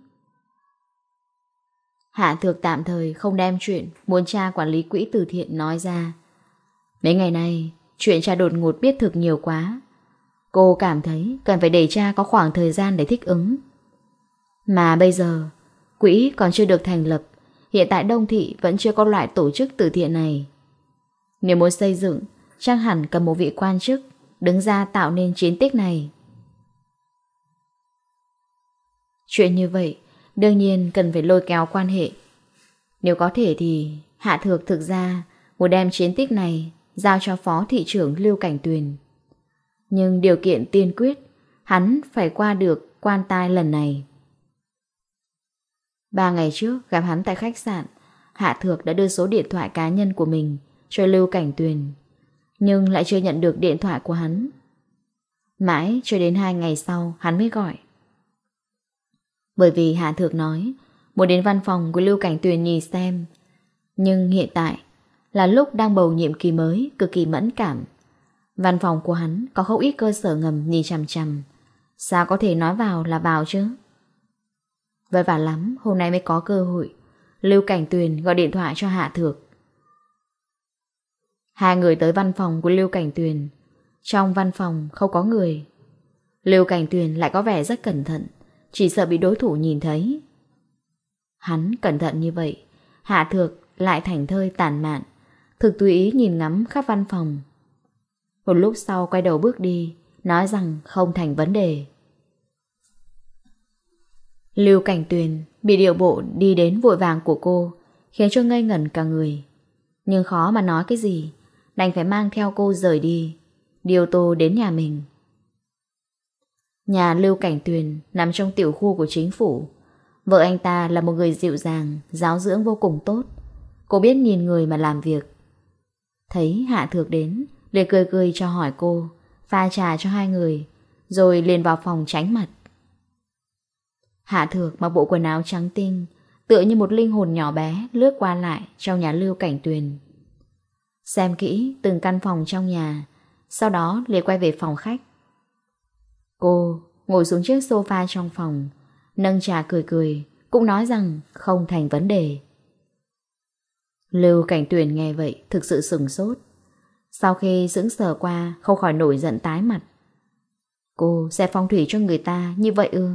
Hạ Thược tạm thời không đem chuyện muốn cha quản lý quỹ từ thiện nói ra. Mấy ngày nay, Chuyện cha đột ngột biết thực nhiều quá. Cô cảm thấy cần phải để cha có khoảng thời gian để thích ứng. Mà bây giờ, Quỹ còn chưa được thành lập. Hiện tại Đông Thị vẫn chưa có loại tổ chức từ thiện này. Nếu muốn xây dựng, Chắc hẳn cần một vị quan chức Đứng ra tạo nên chiến tích này. Chuyện như vậy, Đương nhiên cần phải lôi kéo quan hệ. Nếu có thể thì Hạ Thược thực ra muốn đem chiến tích này giao cho Phó Thị trưởng Lưu Cảnh Tuyền. Nhưng điều kiện tiên quyết, hắn phải qua được quan tai lần này. Ba ngày trước gặp hắn tại khách sạn, Hạ Thược đã đưa số điện thoại cá nhân của mình cho Lưu Cảnh Tuyền, nhưng lại chưa nhận được điện thoại của hắn. Mãi cho đến hai ngày sau hắn mới gọi. Bởi vì Hạ Thược nói muốn đến văn phòng của Lưu Cảnh Tuyền nhìn xem, nhưng hiện tại là lúc đang bầu nhiệm kỳ mới cực kỳ mẫn cảm. Văn phòng của hắn có không ít cơ sở ngầm nhìn chằm chằm. Sao có thể nói vào là vào chứ? Vất vả lắm, hôm nay mới có cơ hội. Lưu Cảnh Tuyền gọi điện thoại cho Hạ Thược. Hai người tới văn phòng của Lưu Cảnh Tuyền. Trong văn phòng không có người. Lưu Cảnh Tuyền lại có vẻ rất cẩn thận, chỉ sợ bị đối thủ nhìn thấy. Hắn cẩn thận như vậy, Hạ Thược lại thành thơi tàn mạn. Thực tùy ý nhìn ngắm khắp văn phòng. Một lúc sau quay đầu bước đi, nói rằng không thành vấn đề. Lưu Cảnh Tuyền bị điệu bộ đi đến vội vàng của cô, khiến cho ngây ngẩn cả người. Nhưng khó mà nói cái gì, đành phải mang theo cô rời đi, đi tô đến nhà mình. Nhà Lưu Cảnh Tuyền nằm trong tiểu khu của chính phủ. Vợ anh ta là một người dịu dàng, giáo dưỡng vô cùng tốt. Cô biết nhìn người mà làm việc, Thấy Hạ Thược đến, liền cười cười cho hỏi cô, pha trà cho hai người, rồi liền vào phòng tránh mặt. Hạ Thược mặc bộ quần áo trắng tinh, tựa như một linh hồn nhỏ bé lướt qua lại trong nhà lưu cảnh tuyền. Xem kỹ từng căn phòng trong nhà, sau đó liền quay về phòng khách. Cô ngồi xuống chiếc sofa trong phòng, nâng trà cười cười, cũng nói rằng không thành vấn đề. Lưu Cảnh Tuyền nghe vậy thực sự sừng sốt. Sau khi dưỡng sờ qua, không khỏi nổi giận tái mặt. Cô sẽ phong thủy cho người ta như vậy ư?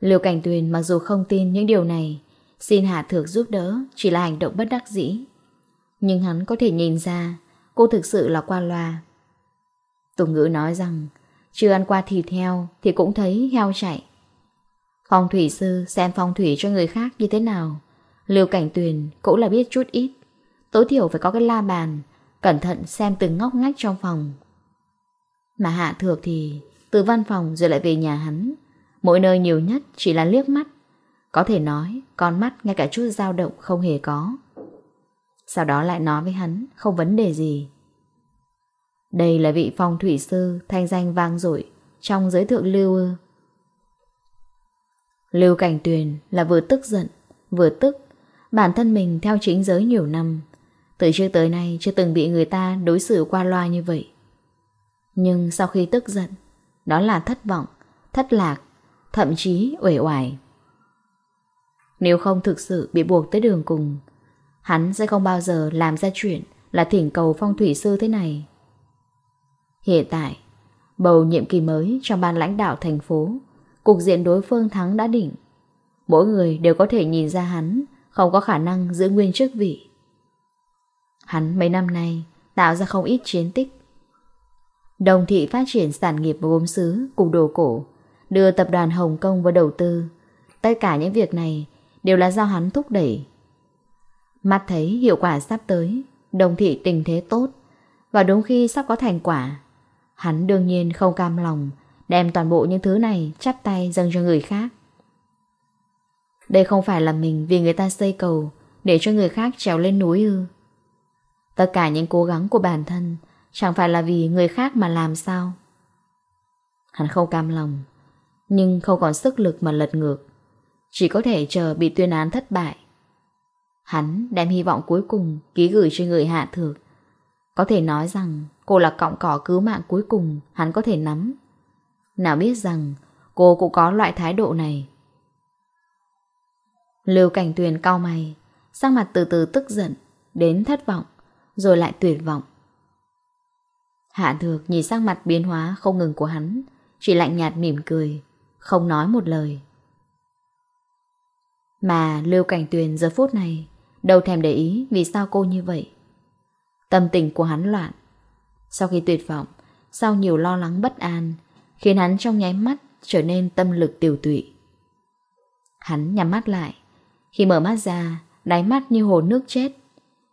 Lưu Cảnh Tuyền mặc dù không tin những điều này, xin Hạ Thược giúp đỡ chỉ là hành động bất đắc dĩ. Nhưng hắn có thể nhìn ra cô thực sự là qua loa. Tục ngữ nói rằng, chưa ăn qua thịt heo thì cũng thấy heo chạy. Phong thủy sư xem phong thủy cho người khác như thế nào Lưu Cảnh Tuyền cũng là biết chút ít. Tối thiểu phải có cái la bàn, Cẩn thận xem từng ngóc ngách trong phòng. Mà Hạ Thược thì Từ văn phòng rồi lại về nhà hắn. Mỗi nơi nhiều nhất chỉ là liếc mắt. Có thể nói, Con mắt ngay cả chút dao động không hề có. Sau đó lại nói với hắn, Không vấn đề gì. Đây là vị phong thủy sư Thanh danh vang dội Trong giới thượng lưu. Lưu Cảnh Tuyền là vừa tức giận, Vừa tức Bản thân mình theo chính giới nhiều năm Từ trước tới nay chưa từng bị người ta đối xử qua loa như vậy. Nhưng sau khi tức giận Đó là thất vọng, thất lạc, thậm chí uể oải. Nếu không thực sự bị buộc tới đường cùng Hắn sẽ không bao giờ làm ra chuyện là thỉnh cầu phong thủy sư thế này. Hiện tại Bầu nhiệm kỳ mới trong ban lãnh đạo thành phố Cục diện đối phương thắng đã định. Mỗi người đều có thể nhìn ra hắn không có khả năng giữ nguyên chức vị. Hắn mấy năm nay tạo ra không ít chiến tích. Đồng thị phát triển sản nghiệp gốm sứ cùng đồ cổ, đưa tập đoàn Hồng Kông vào đầu tư. Tất cả những việc này đều là do hắn thúc đẩy. Mắt thấy hiệu quả sắp tới, đồng thị tình thế tốt, và đúng khi sắp có thành quả, hắn đương nhiên không cam lòng, đem toàn bộ những thứ này chắp tay dâng cho người khác. Đây không phải là mình vì người ta xây cầu Để cho người khác trèo lên núi ư. Tất cả những cố gắng của bản thân Chẳng phải là vì người khác mà làm sao. Hắn không cam lòng, Nhưng không còn sức lực mà lật ngược. Chỉ có thể chờ bị tuyên án thất bại. Hắn đem hy vọng cuối cùng Ký gửi cho người hạ thược. Có thể nói rằng Cô là cọng cỏ cứu mạng cuối cùng Hắn có thể nắm. Nào biết rằng cô cũng có loại thái độ này. Lưu Cảnh Tuyền cau mày, sắc mặt từ từ tức giận, đến thất vọng, rồi lại tuyệt vọng. Hạ Thược nhìn sắc mặt biến hóa không ngừng của hắn, chỉ lạnh nhạt mỉm cười, không nói một lời. Mà Lưu Cảnh Tuyền giờ phút này đâu thèm để ý vì sao cô như vậy. Tâm tình của hắn loạn. Sau khi tuyệt vọng, sau nhiều lo lắng bất an, khiến hắn trong nháy mắt trở nên tâm lực tiểu tụy. Hắn nhắm mắt lại, khi mở mắt ra, đáy mắt như hồ nước chết.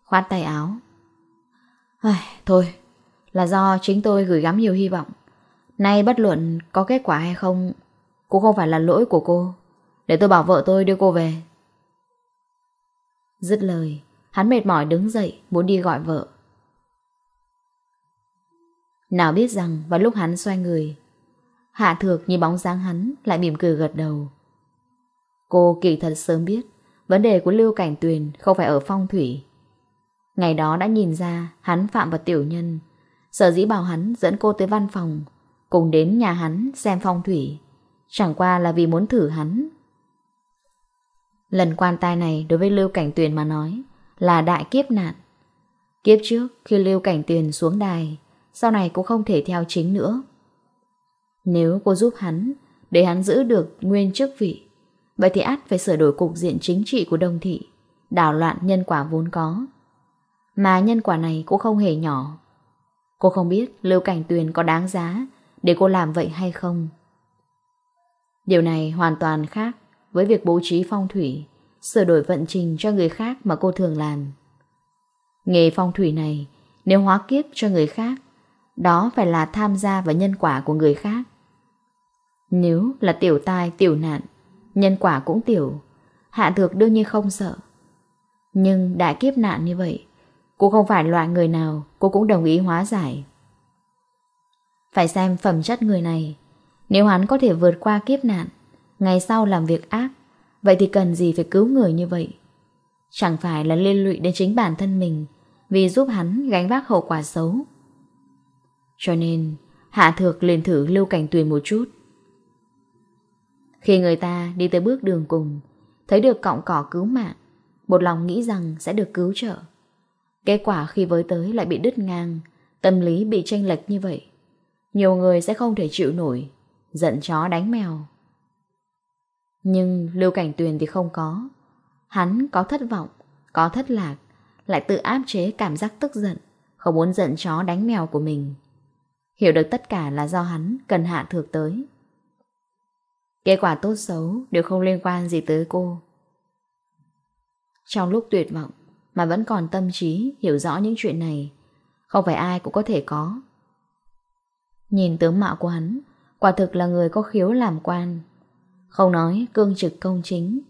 Khoát tay áo. Thôi, là do chính tôi gửi gắm nhiều hy vọng. Nay bất luận có kết quả hay không, cũng không phải là lỗi của cô. Để tôi bảo vợ tôi đưa cô về. Dứt lời, hắn mệt mỏi đứng dậy muốn đi gọi vợ. Nào biết rằng vào lúc hắn xoay người, Hạ Thược như bóng dáng hắn lại mỉm cười gật đầu. Cô kỳ thật sớm biết Vấn đề của Lưu Cảnh Tuyền không phải ở phong thủy. Ngày đó đã nhìn ra hắn phạm vào tiểu nhân. Sở dĩ bảo hắn dẫn cô tới văn phòng, cùng đến nhà hắn xem phong thủy. Chẳng qua là vì muốn thử hắn. Lần quan tai này đối với Lưu Cảnh Tuyền mà nói là đại kiếp nạn. Kiếp trước khi Lưu Cảnh Tuyền xuống đài, sau này cũng không thể theo chính nữa. Nếu cô giúp hắn, để hắn giữ được nguyên chức vị, Vậy thì át phải sửa đổi cục diện chính trị của đông thị, đảo loạn nhân quả vốn có. Mà nhân quả này cũng không hề nhỏ. Cô không biết Lưu Cảnh Tuyền có đáng giá để cô làm vậy hay không. Điều này hoàn toàn khác với việc bố trí phong thủy, sửa đổi vận trình cho người khác mà cô thường làm. Nghề phong thủy này, nếu hóa kiếp cho người khác, đó phải là tham gia vào nhân quả của người khác. Nếu là tiểu tai, tiểu nạn, nhân quả cũng tiểu, Hạ Thược đương nhiên không sợ. Nhưng đã kiếp nạn như vậy, cô không phải loại người nào cô cũng đồng ý hóa giải. Phải xem phẩm chất người này, nếu hắn có thể vượt qua kiếp nạn, ngày sau làm việc ác, vậy thì cần gì phải cứu người như vậy? Chẳng phải là liên lụy đến chính bản thân mình vì giúp hắn gánh vác hậu quả xấu. Cho nên, Hạ Thược liền thử Lưu Cảnh Tuyền một chút. Khi người ta đi tới bước đường cùng, thấy được cọng cỏ cứu mạng, một lòng nghĩ rằng sẽ được cứu trợ. Kết quả khi với tới lại bị đứt ngang, tâm lý bị tranh lệch như vậy. Nhiều người sẽ không thể chịu nổi, giận chó đánh mèo. Nhưng Lưu Cảnh Tuyền thì không có. Hắn có thất vọng, có thất lạc, lại tự áp chế cảm giác tức giận, không muốn giận chó đánh mèo của mình. Hiểu được tất cả là do hắn cần hạ thược tới. Kết quả tốt xấu đều không liên quan gì tới cô. Trong lúc tuyệt vọng mà vẫn còn tâm trí hiểu rõ những chuyện này, không phải ai cũng có thể có. Nhìn tướng mạo của hắn, quả thực là người có khiếu làm quan. Không nói cương trực công chính,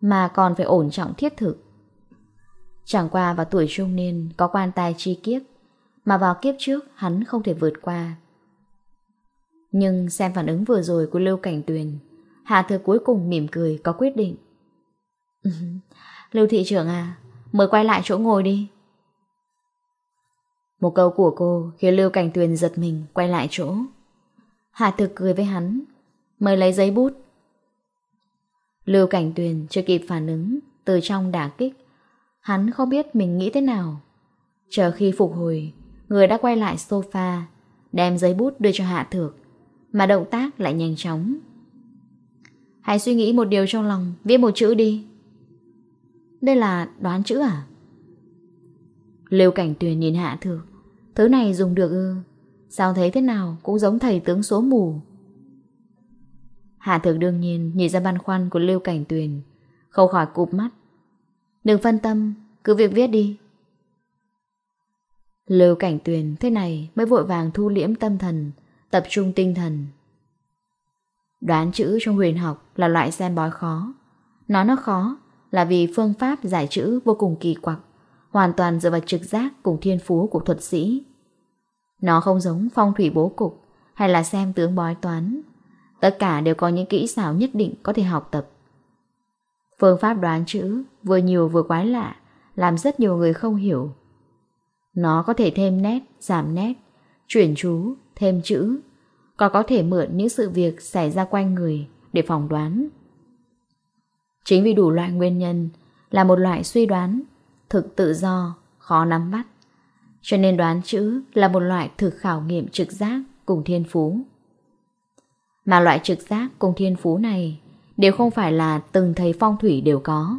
mà còn phải ổn trọng thiết thực. Chẳng qua vào tuổi trung niên có quan tài chi kiếp, mà vào kiếp trước hắn không thể vượt qua. Nhưng xem phản ứng vừa rồi của Lưu Cảnh Tuyền, Hạ Thừa cuối cùng mỉm cười có quyết định. Lưu thị trưởng à, mời quay lại chỗ ngồi đi. Một câu của cô khiến Lưu Cảnh Tuyền giật mình quay lại chỗ. Hạ Thực cười với hắn, mời lấy giấy bút. Lưu Cảnh Tuyền chưa kịp phản ứng, từ trong đả kích. Hắn không biết mình nghĩ thế nào. Chờ khi phục hồi, người đã quay lại sofa, đem giấy bút đưa cho Hạ Thược. Mà động tác lại nhanh chóng. Hãy suy nghĩ một điều trong lòng, Viết một chữ đi. Đây là đoán chữ à? Liêu cảnh tuyền nhìn hạ thược. Thứ này dùng được ư? Sao thấy thế nào? Cũng giống thầy tướng số mù. Hạ thược đương nhiên Nhìn ra băn khoăn của Liêu cảnh tuyền Không khỏi cụp mắt. Đừng phân tâm, Cứ việc viết đi. Lưu cảnh tuyền thế này mới vội vàng thu liễm tâm thần tập trung tinh thần. Đoán chữ trong huyền học là loại xem bói khó. Nó nó khó là vì phương pháp giải chữ vô cùng kỳ quặc, hoàn toàn dựa vào trực giác cùng thiên phú của thuật sĩ. Nó không giống phong thủy bố cục hay là xem tướng bói toán. Tất cả đều có những kỹ xảo nhất định có thể học tập. Phương pháp đoán chữ vừa nhiều vừa quái lạ, làm rất nhiều người không hiểu. Nó có thể thêm nét, giảm nét, chuyển chú, thêm chữ, có có thể mượn những sự việc xảy ra quanh người để phỏng đoán. Chính vì đủ loại nguyên nhân là một loại suy đoán, thực tự do, khó nắm bắt. Cho nên đoán chữ là một loại thực khảo nghiệm trực giác cùng thiên phú. Mà loại trực giác cùng thiên phú này đều không phải là từng thầy phong thủy đều có.